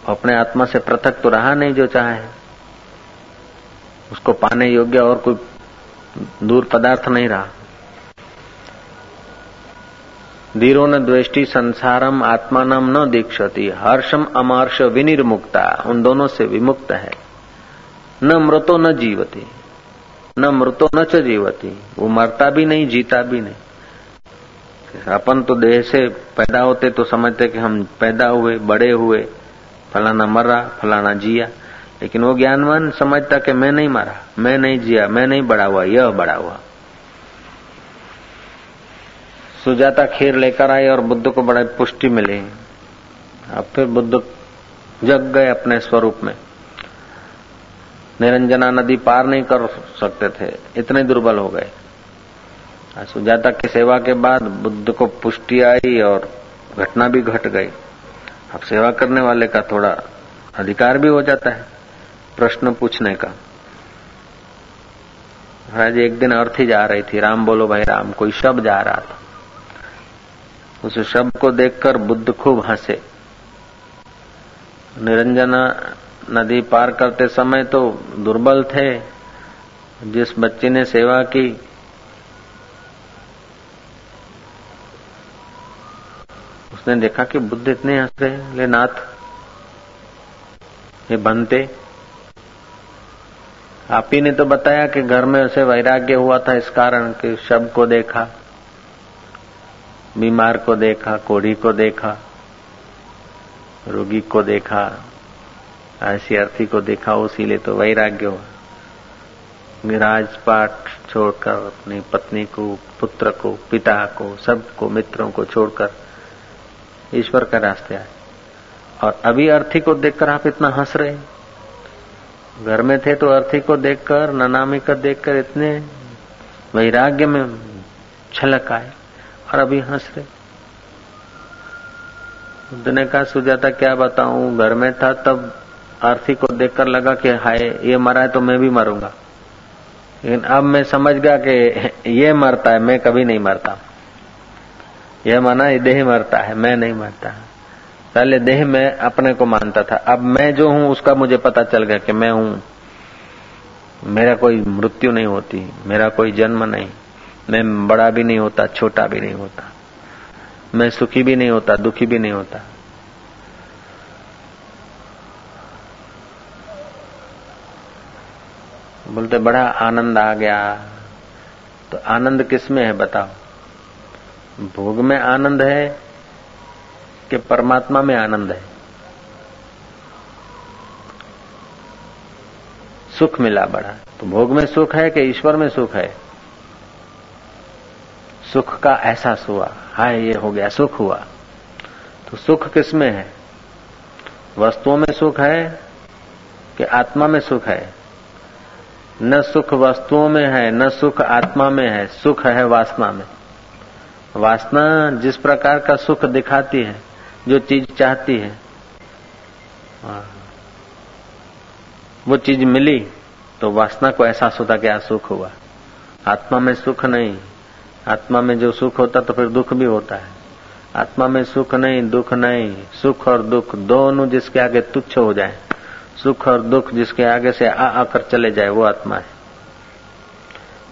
अपने आत्मा से पृथक तो रहा नहीं जो चाहे। उसको पाने योग्य और कोई दूर पदार्थ नहीं रहा। धीरो न द्वेष्टि संसारम आत्मानम न दीक्षति। हर्षम अमर्ष विनिर्मुक्ता। उन दोनों से विमुक्त है। न मृतो न जीवती। न मृतो न च जीवती। वो मरता भी नहीं, जीता भी नहीं। अपन तो देह से पैदा होते तो समझते कि हम पैदा हुए, बड़े हुए। फलाना मरा, फलाना जिया। लेकिन वो ज्ञानवान समझता कि मैं नहीं मरा, मैं नहीं जिया, मैं नहीं बड़ा हुआ, यह बड़ा हुआ। सुजाता खीर लेकर आई और बुद्ध को बड़ा पुष्टि मिली। अब फिर बुद्ध जग गए अपने स्वरूप में। निरंजना नदी पार नहीं कर सकते थे, इतने दुर्बल हो गए। सुजाता की सेवा के बाद बुद्ध को पुष्टि आई और घटना भी घट गई। अब सेवा करने वाले का थोड़ा अधिकार भी हो जाता है, प्रश्न पूछने का। महाराज, एक दिन अर्थी जा रही थी, राम बोलो भाई, राम, कोई शब्द जा रहा था। उस शब्द को देखकर बुद्ध खूब हंसे। निरंजना नदी पार करते समय तो दुर्बल थे। जिस बच्चे ने सेवा की, उसने देखा कि बुद्ध इतने हंस रहे ले नाथ, ये बनते। आप ही ने तो बताया कि घर में उसे वैराग्य हुआ था इस कारण कि शब्द को देखा। बीमार को देखा, कोढ़ी को देखा, रोगी को देखा ऐसी अर्थी को देखा उसीलिए तो वैराग्य हुआ। राजपाट छोड़कर, अपनी पत्नी को, पुत्र को, पिता को सबको मित्रों को छोड़कर ईश्वर का रास्ते आए। और अभी अर्थी को देखकर आप इतना हंस रहे घर में थे तो अर्थी को देखकर, ननामी को देखकर इतने वैराग्य में छलक आए। और अभी हंस रहे। बुद्ध ने कहा सुजाता क्या बताऊँ, घर में था तब अर्थी को देखकर लगा कि हाय, ये मरा है तो मैं भी मरूँगा। लेकिन अब मैं समझ गया कि ये मरता है, मैं कभी नहीं मरता। यह माना ये देह मरता है, मैं नहीं मरता। पहले देह में अपने को मानता था। अब मैं जो हूँ, उसका मुझे पता चल गया कि मैं हूँ। मेरा कोई मृत्यु नहीं होती, मेरा कोई जन्म नहीं। मैं बड़ा भी नहीं होता, छोटा भी नहीं होता, मैं सुखी भी नहीं होता, दुखी भी नहीं होता। बोलते, बड़ा आनंद आ गया। तो आनंद किसमें है बताओ? भोग में आनंद है कि परमात्मा में आनंद है? सुख मिला बड़ा। तो भोग में सुख है कि ईश्वर में सुख है? सुख का एहसास हुआ। हाय, ये हो गया, सुख हुआ। तो सुख किसमें है? वस्तुओं में सुख है कि आत्मा में सुख है? न सुख वस्तुओं में है, न सुख आत्मा में है। सुख है वासना में। वासना जिस प्रकार का सुख दिखाती है, जो चीज़ चाहती है वो चीज़ मिली तो वासना को एहसास होता क्या सुख हुआ। आत्मा में सुख नहीं। आत्मा में जो सुख होता तो फिर दुख भी होता है। आत्मा में सुख नहीं, दुख नहीं। सुख और दुख दोनों जिसके आगे तुच्छ हो जाए, सुख और दुख जिसके आगे से आ आकर चले जाए, वो आत्मा है।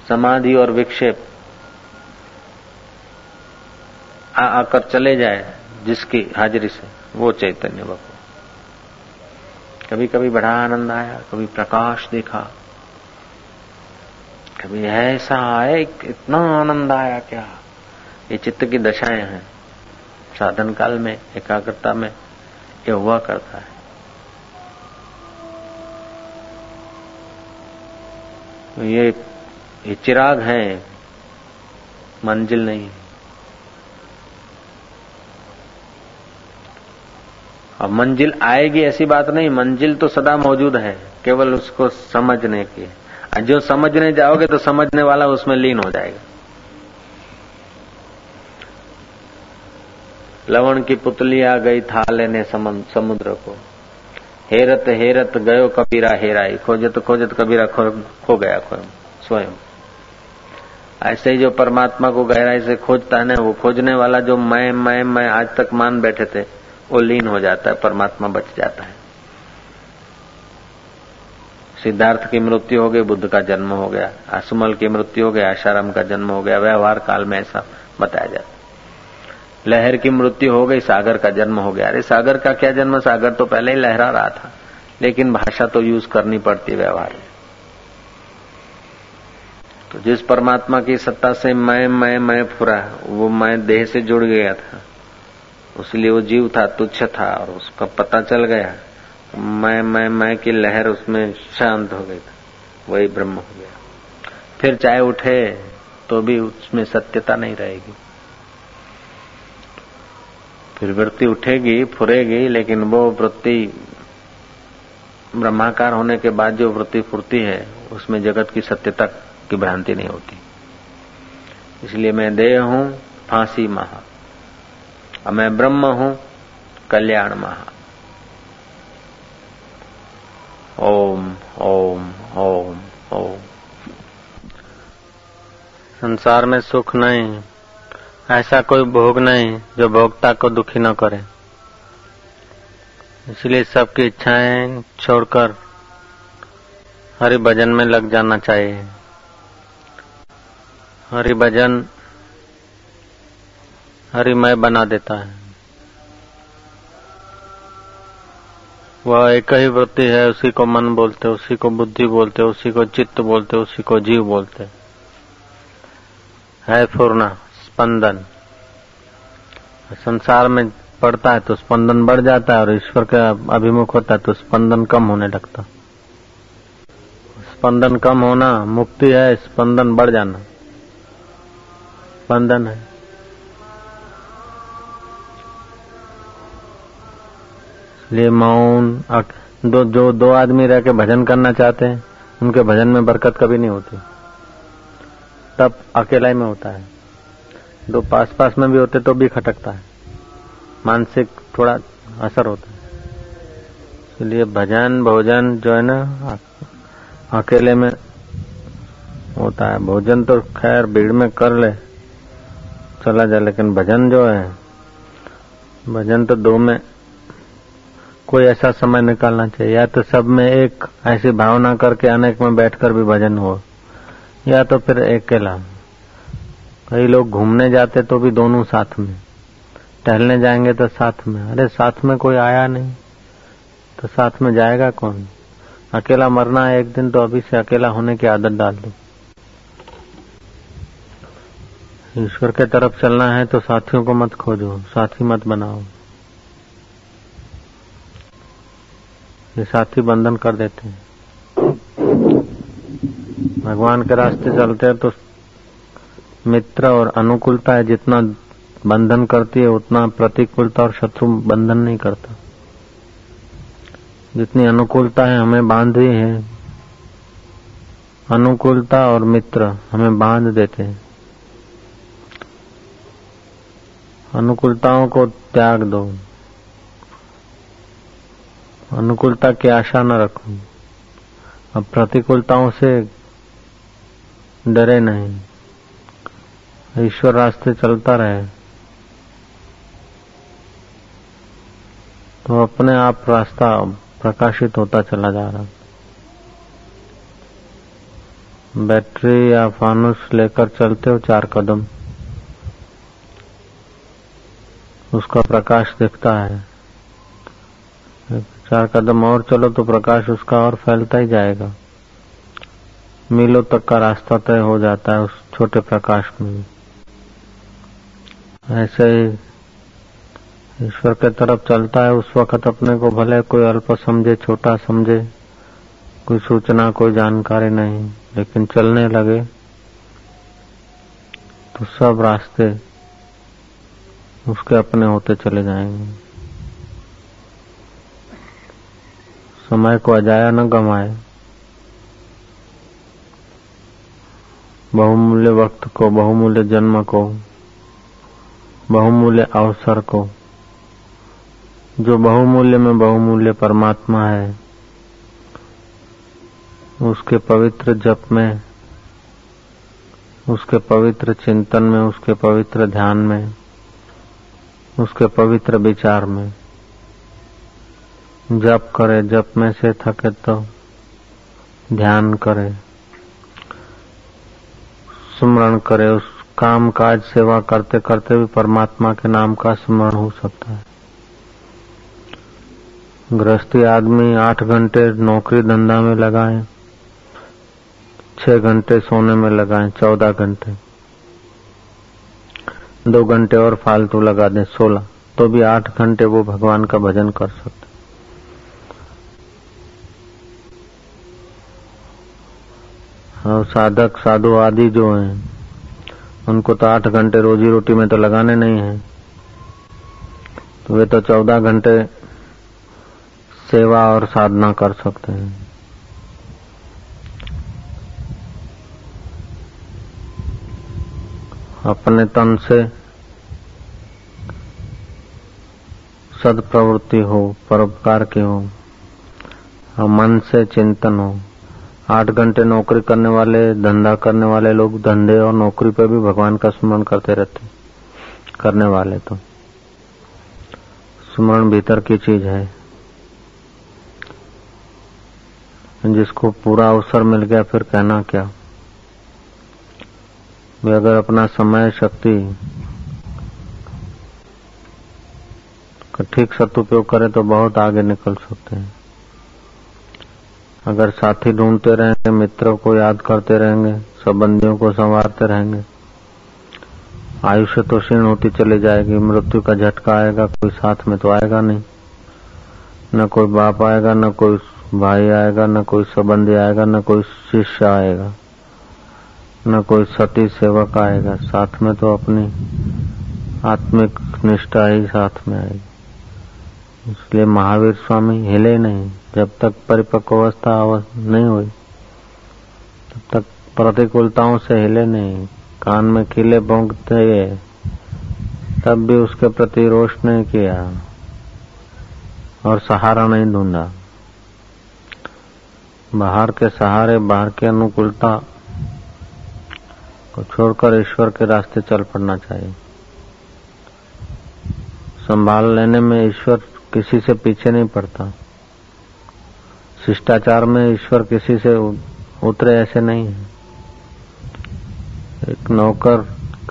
समाधि और विक्षेप आ आकर चले जाए जिसकी हाजिरी से, वो चैतन्य बापू। कभी कभी बड़ा आनंद आया, कभी प्रकाश देखा। कभी ऐसा आए इतना आनंद आया क्या? ये चित्त की दशाएँ हैं। साधन काल में, एकाग्रता में ये हुआ करता है। ये ये चिराग है, मंजिल नहीं अब मंजिल आएगी ऐसी बात नहीं, मंजिल तो सदा मौजूद है, केवल उसको समझने की। जो समझने जाओगे तो समझने वाला उसमें लीन हो जाएगा। लवण की पुतली आ गई था लेने समुद्र को। हेरत हेरत गयो कबीरा हेराई। खोजत खोजत कबीरा खो, खो गया खो स्वयं। ऐसे ही जो परमात्मा को गहराई से खोजता है ना वो खोजने वाला जो मैं मैं मैं आज तक मान बैठे थे वो लीन हो जाता है परमात्मा बच जाता है। सिद्धार्थ की मृत्यु हो गई, बुद्ध का जन्म हो गया, असुमल की मृत्यु हो गया आशाराम का जन्म हो गया, व्यवहार काल में ऐसा बताया जाता लहर की मृत्यु हो गई, सागर का जन्म हो गया। अरे सागर का क्या जन्म? सागर तो पहले ही लहरा रहा था, लेकिन भाषा तो यूज़ करनी पड़ती है व्यवहार में। तो जिस परमात्मा की सत्ता से मैं मैं मैं फुरा, वो मैं देह से जुड़ गया था, उसलिए वो जीव था, तुच्छ था, और उसका पता चल गया। मैं मैं मैं की लहर उसमें शांत हो गई था। वही ब्रह्म हो गया। फिर चाहे उठे तो भी उसमें सत्यता नहीं रहेगी। फिर वृत्ति उठेगी, फुरेगी, लेकिन वो वृत्ति ब्रह्माकार होने के बाद जो वृत्ति फुरती है, उसमें जगत की सत्यता की भ्रांति नहीं होती। इसलिए मैं देह हूँ, फांसी महा। और मैं ब्रह्म हूँ, कल्याण महा। ओम ओम ओम ओम। संसार में सुख नहीं, ऐसा कोई भोग नहीं जो भोक्ता को दुखी न करे। इसलिए सबकी इच्छाएँ छोड़कर हरि भजन में लग जाना चाहिए। हरि भजन हरिमय बना देता है। वह एक ही वृत्ति है, उसी को मन बोलते उसी को बुद्धि बोलते उसी को चित्त बोलते उसी को जीव बोलते है। फूर्णा स्पंदन। संसार में पड़ता है तो स्पंदन बढ़ जाता है और ईश्वर का अभिमुख होता है तो स्पंदन कम होने लगता स्पंदन कम होना मुक्ति है, स्पंदन बढ़ जाना। स्पंदन है। इसलिए मौन दो, जो, दो आदमी रह के भजन करना चाहते हैं, उनके भजन में बरकत कभी नहीं होती। तब अकेला ही में होता है। दो पास पास में भी होते तो भी खटकता है। मानसिक थोड़ा असर होता है। इसलिए भजन, भोजन जो है ना अकेले में होता है। भोजन तो खैर भीड़ में कर ले, चला जाए लेकिन भजन जो है, भजन तो दो में कोई ऐसा समय निकालना चाहिए। या तो सब में एक ऐसी भावना करके अनेक में बैठकर भी भजन हो, या तो फिर अकेला। कई लोग घूमने जाते तो भी दोनों साथ में। टहलने जाएँगे तो साथ में। अरे साथ में कोई आया नहीं तो साथ में जाएगा कौन? अकेला मरना है एक दिन तो अभी से अकेला होने की आदत डाल दो। ईश्वर के तरफ़ चलना है तो साथियों को मत खोजो, साथी मत बनाओ। ये साथी बंधन कर देते हैं। भगवान के रास्ते चलते हैं तो मित्र और अनुकूलता है, जितना बंधन करती है, उतना प्रतिकूलता और शत्रु बंधन नहीं करता। जितनी अनुकूलता है, हमें बाँध रही है। अनुकूलता और मित्र हमें बाँध देते हैं। अनुकूलताओं को त्याग दो। अनुकूलता की आशा न रखो। अब प्रतिकूलताओं से डरे नहीं। ईश्वर रास्ते चलता रहे। तो अपने आप रास्ता प्रकाशित होता चला जा रहा। बैटरी या फानुस लेकर चलते हो चार कदम। उसका प्रकाश दिखता है। चार कदम और चलो तो प्रकाश उसका और फैलता ही जाएगा। मीलों तक का रास्ता तय हो जाता है उस छोटे प्रकाश में। ऐसे ही ईश्वर के तरफ़ चलता है, उस वक्त अपने को भले कोई अल्प समझे, छोटा समझे, कोई सूचना, कोई जानकारी नहीं, लेकिन चलने लगे तो सब रास्ते उसके अपने होते चले जाएँगे। समय को अजाया न गमाए। बहुमूल्य वक्त को, बहुमूल्य जन्म को, बहुमूल्य अवसर को, जो बहुमूल्य में बहुमूल्य परमात्मा है, उसके पवित्र जप में, उसके पवित्र चिंतन में, उसके पवित्र ध्यान में, उसके पवित्र विचार में जप करे, जप में से थके तो ध्यान करे, स्मरण करे, उस काम काज सेवा करते करते भी परमात्मा के नाम का स्मरण हो सकता है। गृहस्थी आदमी आठ घंटे नौकरी धंधा में लगाए, छह घंटे सोने में लगाए, चौदह घंटे, दो घंटे और फालतू लगा दें, सोलह तो भी आठ घंटे वो भगवान का भजन कर सकते और साधक, साधु आदि जो हैं, उनको तो आठ घंटे रोजी रोटी में तो लगाने नहीं है। तो वे तो चौदह घंटे सेवा और साधना कर सकते हैं। अपने तन से सदप्रवृत्ति हो, परोपकार की हो, और मन से चिंतन हो। आठ घंटे नौकरी करने वाले, धंधा करने वाले लोग धंधे और नौकरी पर भी भगवान का स्मरण करते रहते करने वाले तो। स्मरण भीतर की चीज़ है। जिसको पूरा अवसर मिल गया, फिर कहना क्या? वे अगर अपना समय, शक्ति ठीक सदुपयोग करें तो बहुत आगे निकल सकते हैं। अगर साथी ढूंढते रहेंगे, मित्रों को याद करते रहेंगे, संबंधियों को संवारते रहेंगे आयुष्य तो क्षीण होती चली जाएगी, मृत्यु का झटका आएगा, कोई साथ में तो आएगा नहीं। न कोई बाप आएगा, न कोई भाई आएगा, न कोई संबंधी आएगा, न कोई शिष्य आएगा, न कोई सती सेवक आएगा। साथ में तो अपनी आत्मिक निष्ठा ही साथ में आएगी। इसलिए महावीर स्वामी हिले नहीं। जब तक परिपक्व अवस्था नहीं हुई, तब तक प्रतिकूलताओं से हिले नहीं। कान में खिले भोंगते तब भी उसके प्रति रोष नहीं किया और सहारा नहीं ढूंढा। बाहर के सहारे, बाहर की अनुकूलता को छोड़कर ईश्वर के रास्ते चल पड़ना चाहिए। संभाल लेने में ईश्वर किसी से पीछे नहीं पड़ता। शिष्टाचार में ईश्वर किसी से उतरे ऐसे नहीं है। एक नौकर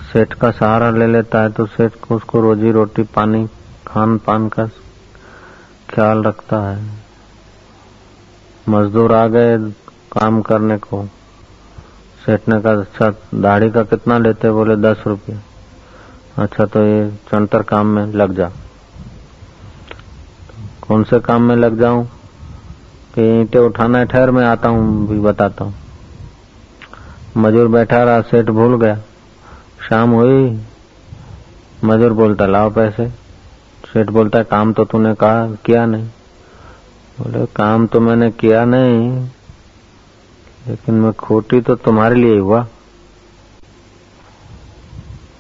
सेठ का सहारा ले लेता है तो सेठ को उसको रोजी रोटी पानी, खान पान का ख्याल रखता है। मजदूर आ गए काम करने को। सेठ ने कहा अच्छा दाढ़ी का कितना लेते? बोले, दस रुपये। अच्छा तो ये चंटर काम में लग जा। कौन से काम में लग जाऊँ? कि ईंटे उठाना है, ठहर, में आता हूँ, भी बताता हूँ। मजूर बैठा रहा सेठ भूल गया। शाम हुई, मजूर बोलता, लाओ पैसे। सेठ बोलता है काम तो तूने कहा, किया नहीं। बोले, काम तो मैंने किया नहीं, लेकिन मैं खोटी तो तुम्हारे लिए हुआ।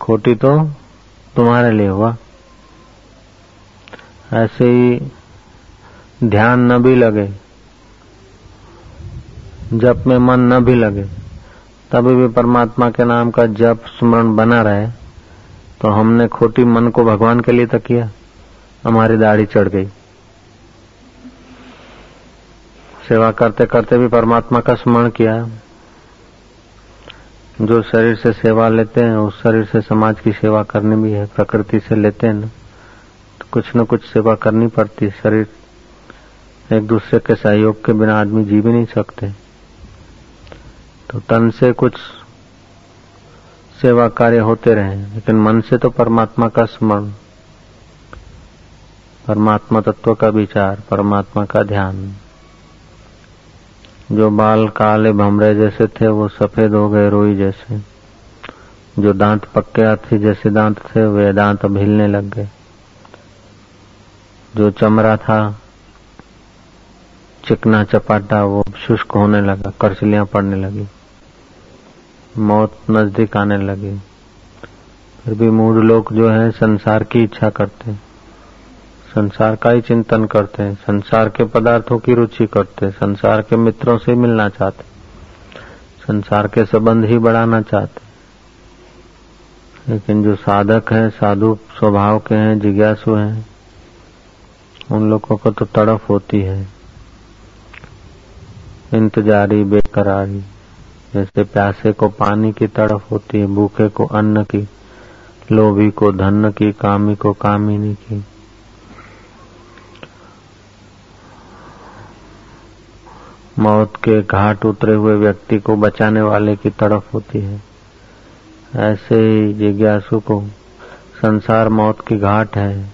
खोटी तो तुम्हारे लिए हुआ। ऐसे ही ध्यान न भी लगे, जप में मन न भी लगे, तभी भी परमात्मा के नाम का जप स्मरण बना रहे तो हमने खोटी मन को भगवान के लिए तो किया, हमारी दाढ़ी चढ़ गई। सेवा करते करते भी परमात्मा का स्मरण किया। जो शरीर से सेवा लेते हैं, उस शरीर से समाज की सेवा करनी भी है, प्रकृति से लेते हैं ना तो कुछ न कुछ सेवा करनी पड़ती शरीर एक दूसरे के सहयोग के बिना आदमी जी भी नहीं सकते। तो तन से कुछ सेवा कार्य होते रहे, लेकिन मन से तो परमात्मा का स्मरण, परमात्मा तत्व का विचार, परमात्मा का ध्यान। जो बाल काले भमरे जैसे थे, वो सफ़ेद हो गए रोई जैसे। जो दांत पक्के थे जैसे दांत थे, वे दांत हिलने लग गए। जो चमड़ा था चिकना चपाटा, वो शुष्क होने लगा करचलियाँ पड़ने लगी। मौत नज़दीक आने लगी। फिर भी मूड लोग जो है, संसार की इच्छा करते हैं। संसार का ही चिंतन करते हैं। संसार के पदार्थों की रुचि करते हैं। संसार के मित्रों से मिलना चाहते संसार के संबंध ही बढ़ाना चाहते लेकिन जो साधक हैं, साधु स्वभाव के हैं, जिज्ञासु हैं, उन लोगों को तो तड़फ होती है। इंतजारी बेकरारी। जैसे प्यासे को पानी की तड़फ होती है, भूखे को अन्न की, लोभी को धन की, कामी को कामिनी की। मौत के घाट उतरे हुए व्यक्ति को बचाने वाले की तड़फ होती है। ऐसे ही जिज्ञासु को संसार मौत की घाट है।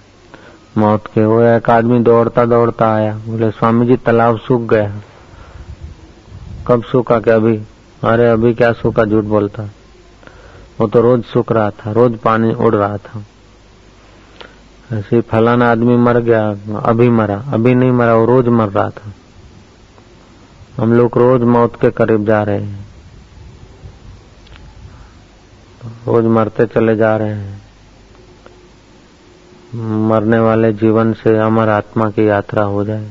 मौत के वो एक आदमी दौड़ता दौड़ता आया, बोले, स्वामी जी, तालाब सूख गया। कब सूखा क्या अभी? अरे अभी क्या सूखा झूठ बोलता? वो तो रोज सूख रहा था, रोज पानी उड़ रहा था। ऐसे फलाना आदमी मर गया, अभी मरा, अभी नहीं मरा, वो रोज मर रहा था। हम लोग रोज मौत के करीब जा रहे हैं। रोज मरते चले जा रहे हैं। मरने वाले जीवन से अमर आत्मा की यात्रा हो जाए।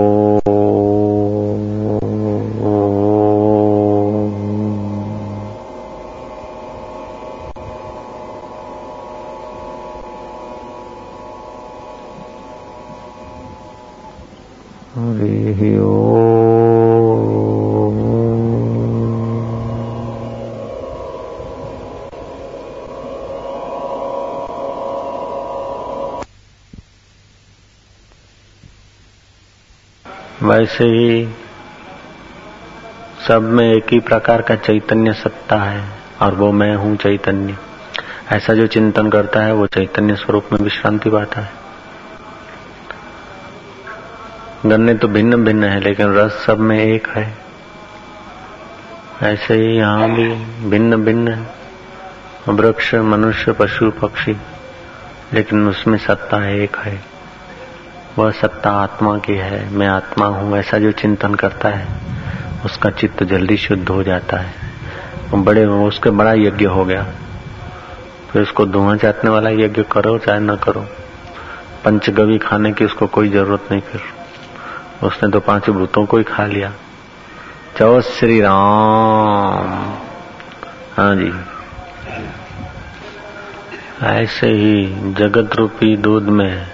वैसे ही सब में एक ही प्रकार का चैतन्य सत्ता है और वो मैं हूँ चैतन्य। ऐसा जो चिंतन करता है, वो चैतन्य स्वरूप में विश्रांति पाता है। गन्ने तो भिन्न भिन्न है, लेकिन रस सब में एक है। ऐसे ही यहाँ भी भिन्न भिन्न वृक्ष, मनुष्य, पशु, पक्षी, लेकिन उसमें सत्ता एक है। वह सत्ता आत्मा की है, मैं आत्मा हूँ, ऐसा जो चिंतन करता है, उसका चित्त जल्दी शुद्ध हो जाता है। बड़े उसके बड़ा यज्ञ हो गया। फिर उसको धुआँ चाटने वाला यज्ञ करो चाहे न करो। पंचगवी खाने की उसको कोई ज़रूरत नहीं फिर। उसने तो पाँच भूतों को ही खा लिया। चौ श्री राम। हाँ जी। ऐसे ही जगत रूपी दूध में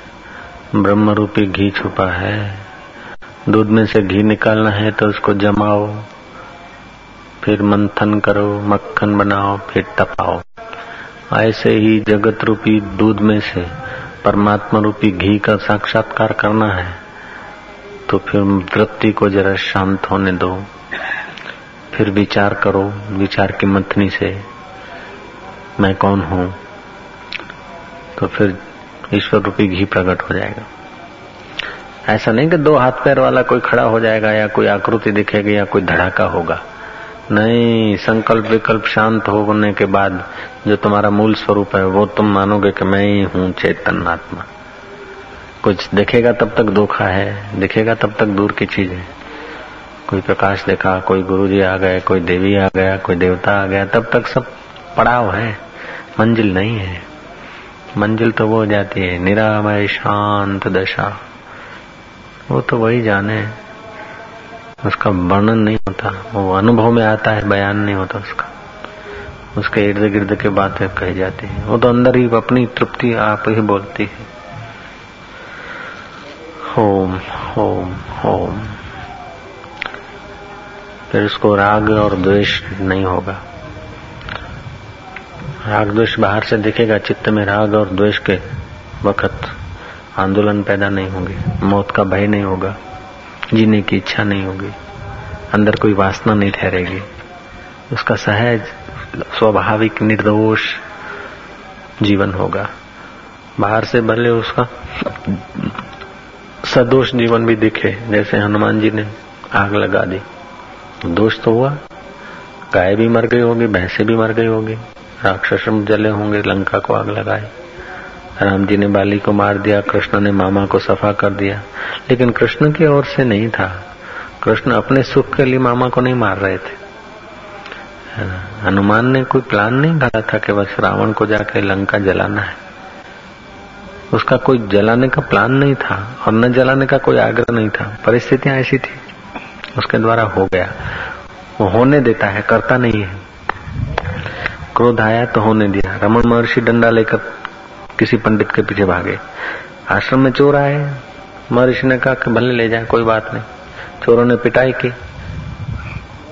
ब्रह्म रूपी घी छुपा है। दूध में से घी निकालना है तो उसको जमाओ, फिर मंथन करो, मक्खन बनाओ, फिर तपाओ ऐसे ही जगत रूपी दूध में से परमात्मा रूपी घी का साक्षात्कार करना है तो फिर वृत्ति को जरा शांत होने दो। फिर विचार करो, विचार की मंथनी से, मैं कौन हूँ? तो फिर ईश्वर रूपी घी प्रकट हो जाएगा। ऐसा नहीं कि दो हाथ पैर वाला कोई खड़ा हो जाएगा या कोई आकृति दिखेगी या कोई धड़ाका होगा। नहीं, संकल्प विकल्प शांत होने के बाद जो तुम्हारा मूल स्वरूप है, वो तुम मानोगे कि मैं ही हूँ चैतन्य आत्मा कुछ दिखेगा तब तक धोखा है, दिखेगा तब तक दूर की चीज़। है कोई प्रकाश देखा, कोई गुरु जी आ गए, कोई देवी आ गया, कोई देवता आ गया, तब तक सब पड़ाव है, मंजिल नहीं है। मंजिल तो वो हो जाती है, निरामय शांत दशा। वो तो वही जाने। उसका वर्णन नहीं होता। वो अनुभव में आता है, बयान नहीं होता उसका। उसके इर्द गिर्द के बातें कही जाती है। वो तो अंदर ही अपनी तृप्ति आप ही बोलती है। ओम होम ओम। फिर उसको राग और द्वेष नहीं होगा। राग, द्वेष बाहर से दिखेगा, चित्त में राग और द्वेष के वक्त आंदोलन पैदा नहीं होंगे, मौत का भय नहीं होगा, जीने की इच्छा नहीं होगी, अंदर कोई वासना नहीं ठहरेगी। उसका सहज, स्वाभाविक, निर्दोष जीवन होगा। बाहर से भले उसका सदोष जीवन भी दिखे, जैसे हनुमान जी ने आग लगा दी। दोष तो हुआ, गाय भी मर गई होगी, भैंसे भी मर गई होगी। राक्षस जले होंगे लंका को आग लगाए राम जी ने बाली को मार दिया, कृष्ण ने मामा को सफ़ा कर दिया। लेकिन कृष्ण की ओर से नहीं था। कृष्ण अपने सुख के लिए मामा को नहीं मार रहे थे। हनुमान ने कोई प्लान नहीं करा था कि बस रावण को जाके लंका जलाना है। उसका कोई जलाने का प्लान नहीं था और न जलाने का कोई आग्रह नहीं था। परिस्थितियाँ ऐसी थी। उसके द्वारा हो गया। वो होने देता है, करता नहीं है। क्रोध आया तो होने दिया। रमन महर्षि डंडा लेकर किसी पंडित के पीछे भागे। आश्रम में चोर आए। महर्षि ने कहा कि भले ले जाए कोई बात नहीं। चोरों ने पिटाई की।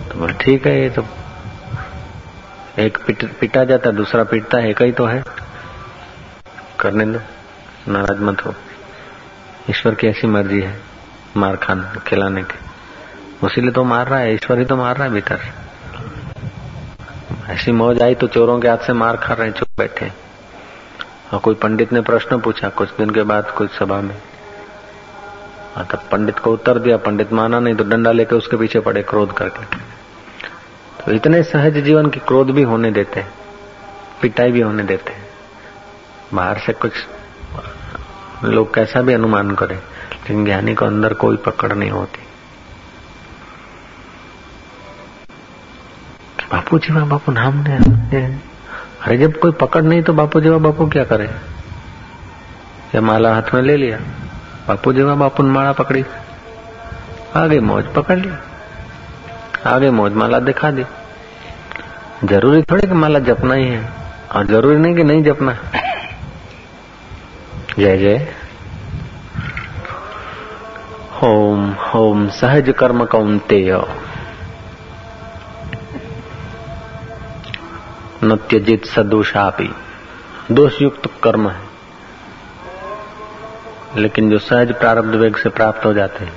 तो बोले ठीक है ये तो एक पिट, पिटा जाता दूसरा पिटता है एक ही तो है। करने दो। नाराज़ मत हो। ईश्वर की ऐसी मर्ज़ी है मार खान खिलाने की। उसीलिए तो मार रहा है ईश्वर ही तो मार रहा है भीतर। ऐसी मौज आई तो चोरों के हाथ से मार खा रहे चुप बैठे और कोई पंडित ने प्रश्न पूछा, कुछ दिन के बाद कुछ सभा में। तब पंडित को उत्तर दिया, पंडित माना नहीं तो डंडा लेकर उसके पीछे पड़े, क्रोध करके। तो इतने सहज जीवन की क्रोध भी होने देते पिटाई भी होने देते बाहर से कुछ लोग कैसा भी अनुमान करें, लेकिन ज्ञानी को अंदर कोई पकड़ नहीं होती। बापू जीवा बापू नाम ने अरे जब कोई पकड़ नहीं तो बापू जीवा बापू क्या करे? या माला हाथ में ले लिया। बापू जीवा बापू ने माला पकड़ी। आगे मौज पकड़ ली। आगे मौज माला दिखा दी। ज़रूरी थोड़ी कि माला जपना ही है, और ज़रूरी नहीं कि नहीं जपना। जय जय। होम होम, सहज कर्म कौनतेय न त्यजित सदोषापी। दोष युक्त कर्म है। लेकिन जो सहज प्रारब्ध वेग से प्राप्त हो जाते हैं।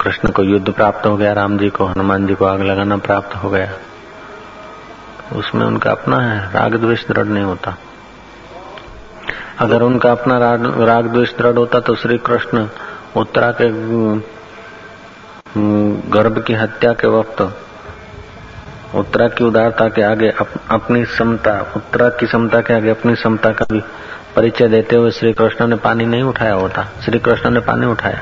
कृष्ण को युद्ध प्राप्त हो गया, राम जी को, हनुमान जी को आग लगाना प्राप्त हो गया। उसमें उनका अपना है, राग द्वेष दृढ़ नहीं होता। अगर उनका अपना राग द्वेष दृढ़ होता तो श्री कृष्ण उत्तरा के गर्भ की हत्या के वक्त उत्तरा की उदारता के आगे अप, अपनी समता उत्तरा की समता के आगे अपनी समता का भी परिचय देते हुए श्री कृष्ण ने पानी नहीं उठाया होता श्री कृष्ण ने पानी उठाया।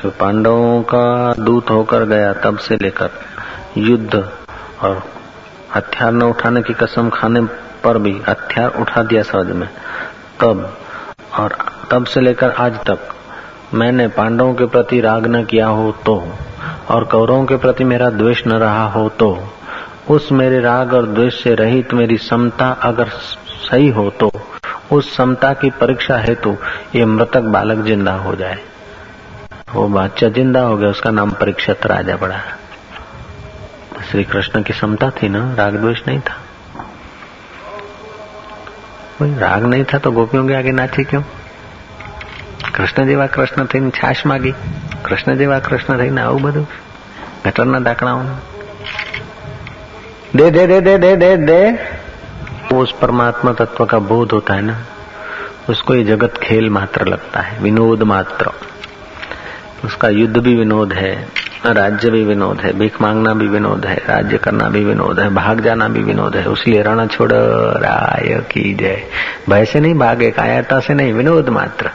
कि पांडवों का दूत होकर गया तब से लेकर युद्ध और हथियार न उठाने की कसम खाने पर भी हथियार उठा दिया सहज में। तब और तब से लेकर आज तक मैंने पांडवों के प्रति राग न किया हो तो और कौरवों के प्रति मेरा द्वेष न रहा हो तो उस मेरे राग और द्वेष से रहित मेरी समता अगर सही हो तो उस समता की परीक्षा हेतु ये मृतक बालक जिंदा हो जाए वो बच्चा जिंदा हो गया उसका नाम परीक्षित राजा पड़ा श्री कृष्ण की समता थी ना राग द्वेष नहीं था कोई राग नहीं था तो गोपियों के आगे नाची क्यों कृष्ण जेवा कृष्ण थी छाश मागी कृष्ण जेवा कृष्ण थी આવું બધું ગટરના દાખલાઓનું दे दे दे दे दे दे दे। उस परमात्मा तत्व का बोध होता है ना, उसको ये जगत खेल मात्र लगता है, विनोद मात्र। उसका युद्ध भी विनोद है, राज्य भी विनोद है, भीख मांगना भी विनोद है, राज्य करना भी विनोद है, भाग जाना भी विनोद है उसलिए रण छोड़, राय की जय। भय से नहीं भागे, कायरता से नहीं, विनोद मात्र।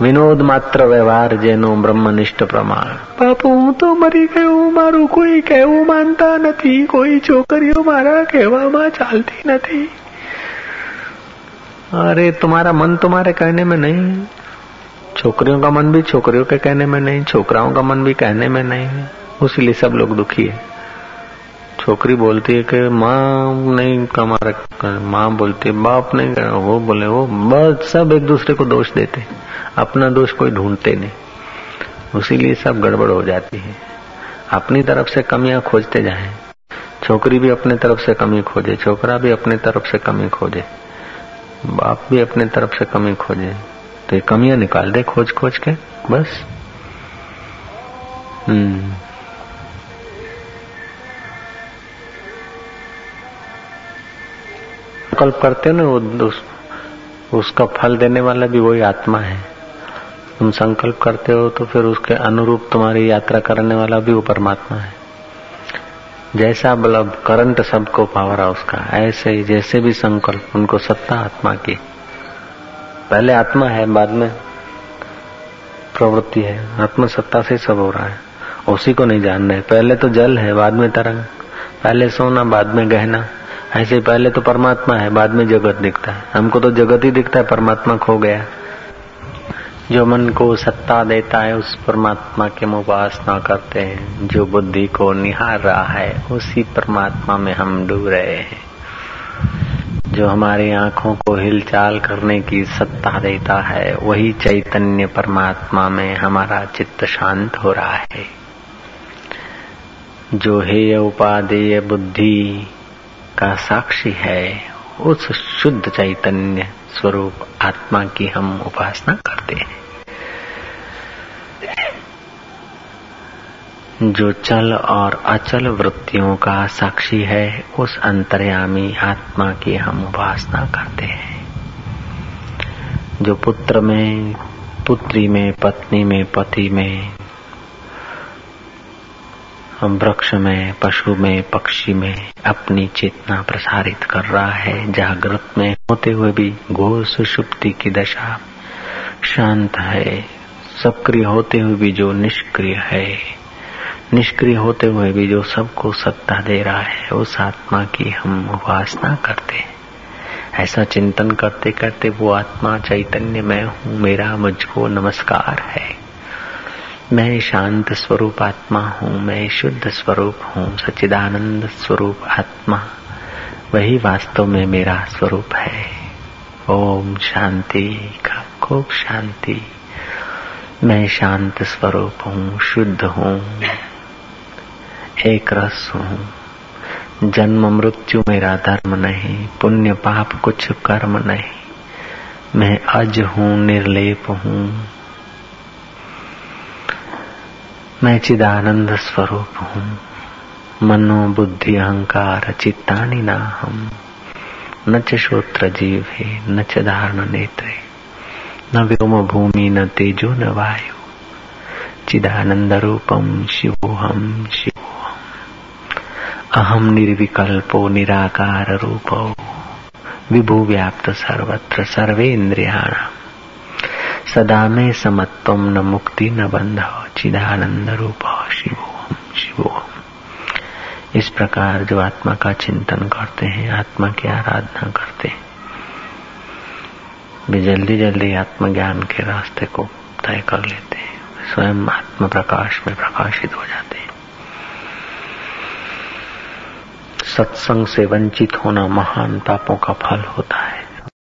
વિનોદ માત્ર વ્યવહાર જેનો બ્રહ્મનિષ્ઠ પ્રમાણ બાપુ હું તો મરી ગયો મારું કોઈ કહેવું માનતા નથી કોઈ છોકરીઓ મારા કહેવામાં ચાલતી નથી अरे तुम्हारा मन तुम्हारे कहने में नहीं छोकरियों का मन भी छोकरियों के कहने में नहीं छोकराओं का मन भी कहने में नहीं है उसीलिए सब लोग दुखी है छोकरी बोलती है कि माँ नहीं कमा माँ बोलती है, बाप नहीं कर वो बोले, वो बस सब एक दूसरे को दोष देते अपना दोष कोई ढूंढते नहीं। उसीलिए सब गड़बड़ हो जाती है। अपनी तरफ़ से कमियाँ खोजते जाए। छोकरी भी अपने तरफ़ से कमी खोजे, छोकरा भी अपने तरफ़ से कमी खोजे, बाप भी अपने तरफ़ से कमी खोजे। तो ये कमियाँ निकाल दे खोज खोज के, बस। हम्म। संकल्प करते हो ना वो उस, उसका फल देने वाला भी वही आत्मा है। तुम संकल्प करते हो तो फिर उसके अनुरूप तुम्हारी यात्रा करने वाला भी वो परमात्मा है। जैसा बल्ब करंट सबको पावर है उसका ऐसे ही जैसे भी संकल्प उनको सत्ता आत्मा की। पहले आत्मा है बाद में प्रवृत्ति है आत्मा सत्ता से सब हो रहा है उसी को नहीं जान रहे पहले तो जल है बाद में तरंग पहले सोना बाद में गहना। ऐसे पहले तो परमात्मा है, बाद में जगत दिखता है। हमको तो जगत ही दिखता है, परमात्मा खो गया। जो मन को सत्ता देता है, उस परमात्मा के हम उपासना करते हैं। जो बुद्धि को निहार रहा है, उसी परमात्मा में हम डूब रहे हैं। जो हमारी आँखों को हिलचाल करने की सत्ता देता है, वही चैतन्य परमात्मा में हमारा चित्त शांत हो रहा है। जो हेय उपादेय बुद्धि का साक्षी है, उस शुद्ध चैतन्य स्वरूप आत्मा की हम उपासना करते हैं। जो चल और अचल वृत्तियों का साक्षी है, उस अंतर्यामी आत्मा की हम उपासना करते हैं। जो पुत्र में, पुत्री में, पत्नी में, पति में वृक्ष में, पशु में, पक्षी में अपनी चेतना प्रसारित कर रहा है। जागृत में होते हुए भी घोर सुषुप्ति की दशा शांत है। सक्रिय होते हुए भी जो निष्क्रिय है, निष्क्रिय होते हुए भी जो सबको सत्ता दे रहा है, उस आत्मा की हम उपासना करते हैं। ऐसा चिंतन करते करते वो आत्मा चैतन्य मैं हूँ, मेरा मुझको नमस्कार है। मैं शांत स्वरूप आत्मा हूँ, मैं शुद्ध स्वरूप हूँ, सच्चिदानंद स्वरूप आत्मा। वही वास्तव में मेरा स्वरूप है। ओम शांति का खूब शांति। मैं शांत स्वरूप हूँ, शुद्ध हूँ, एक रस हूँ। जन्म मृत्यु मेरा धर्म नहीं, पुण्य पाप कुछ कर्म नहीं। मैं अज हूँ, निर्लेप हूँ। मैं चिदानंद स्वरूप हूँ। मनो बुद्धि अहंकार चित्तानी ना हम न श्रोत्र जीव है न च धारण नेत्रे। न व्योम भूमि, न तेजो, न वायु। चिदानंद रूपम शिवोहम शिव अहम निर्विकल्पो, निराकार रूपो। विभु व्याप्त सर्वत्र सर्वेन्द्रियाण सदा में समत्व न मुक्ति न बंध चिदानंद रूप शिवो शिवो। इस प्रकार जो आत्मा का चिंतन करते हैं, आत्मा की आराधना करते हैं। वे जल्दी जल्दी आत्मज्ञान के रास्ते को तय कर लेते हैं। स्वयं आत्म प्रकाश में प्रकाशित हो जाते हैं। सत्संग से वंचित होना महान पापों का फल होता है।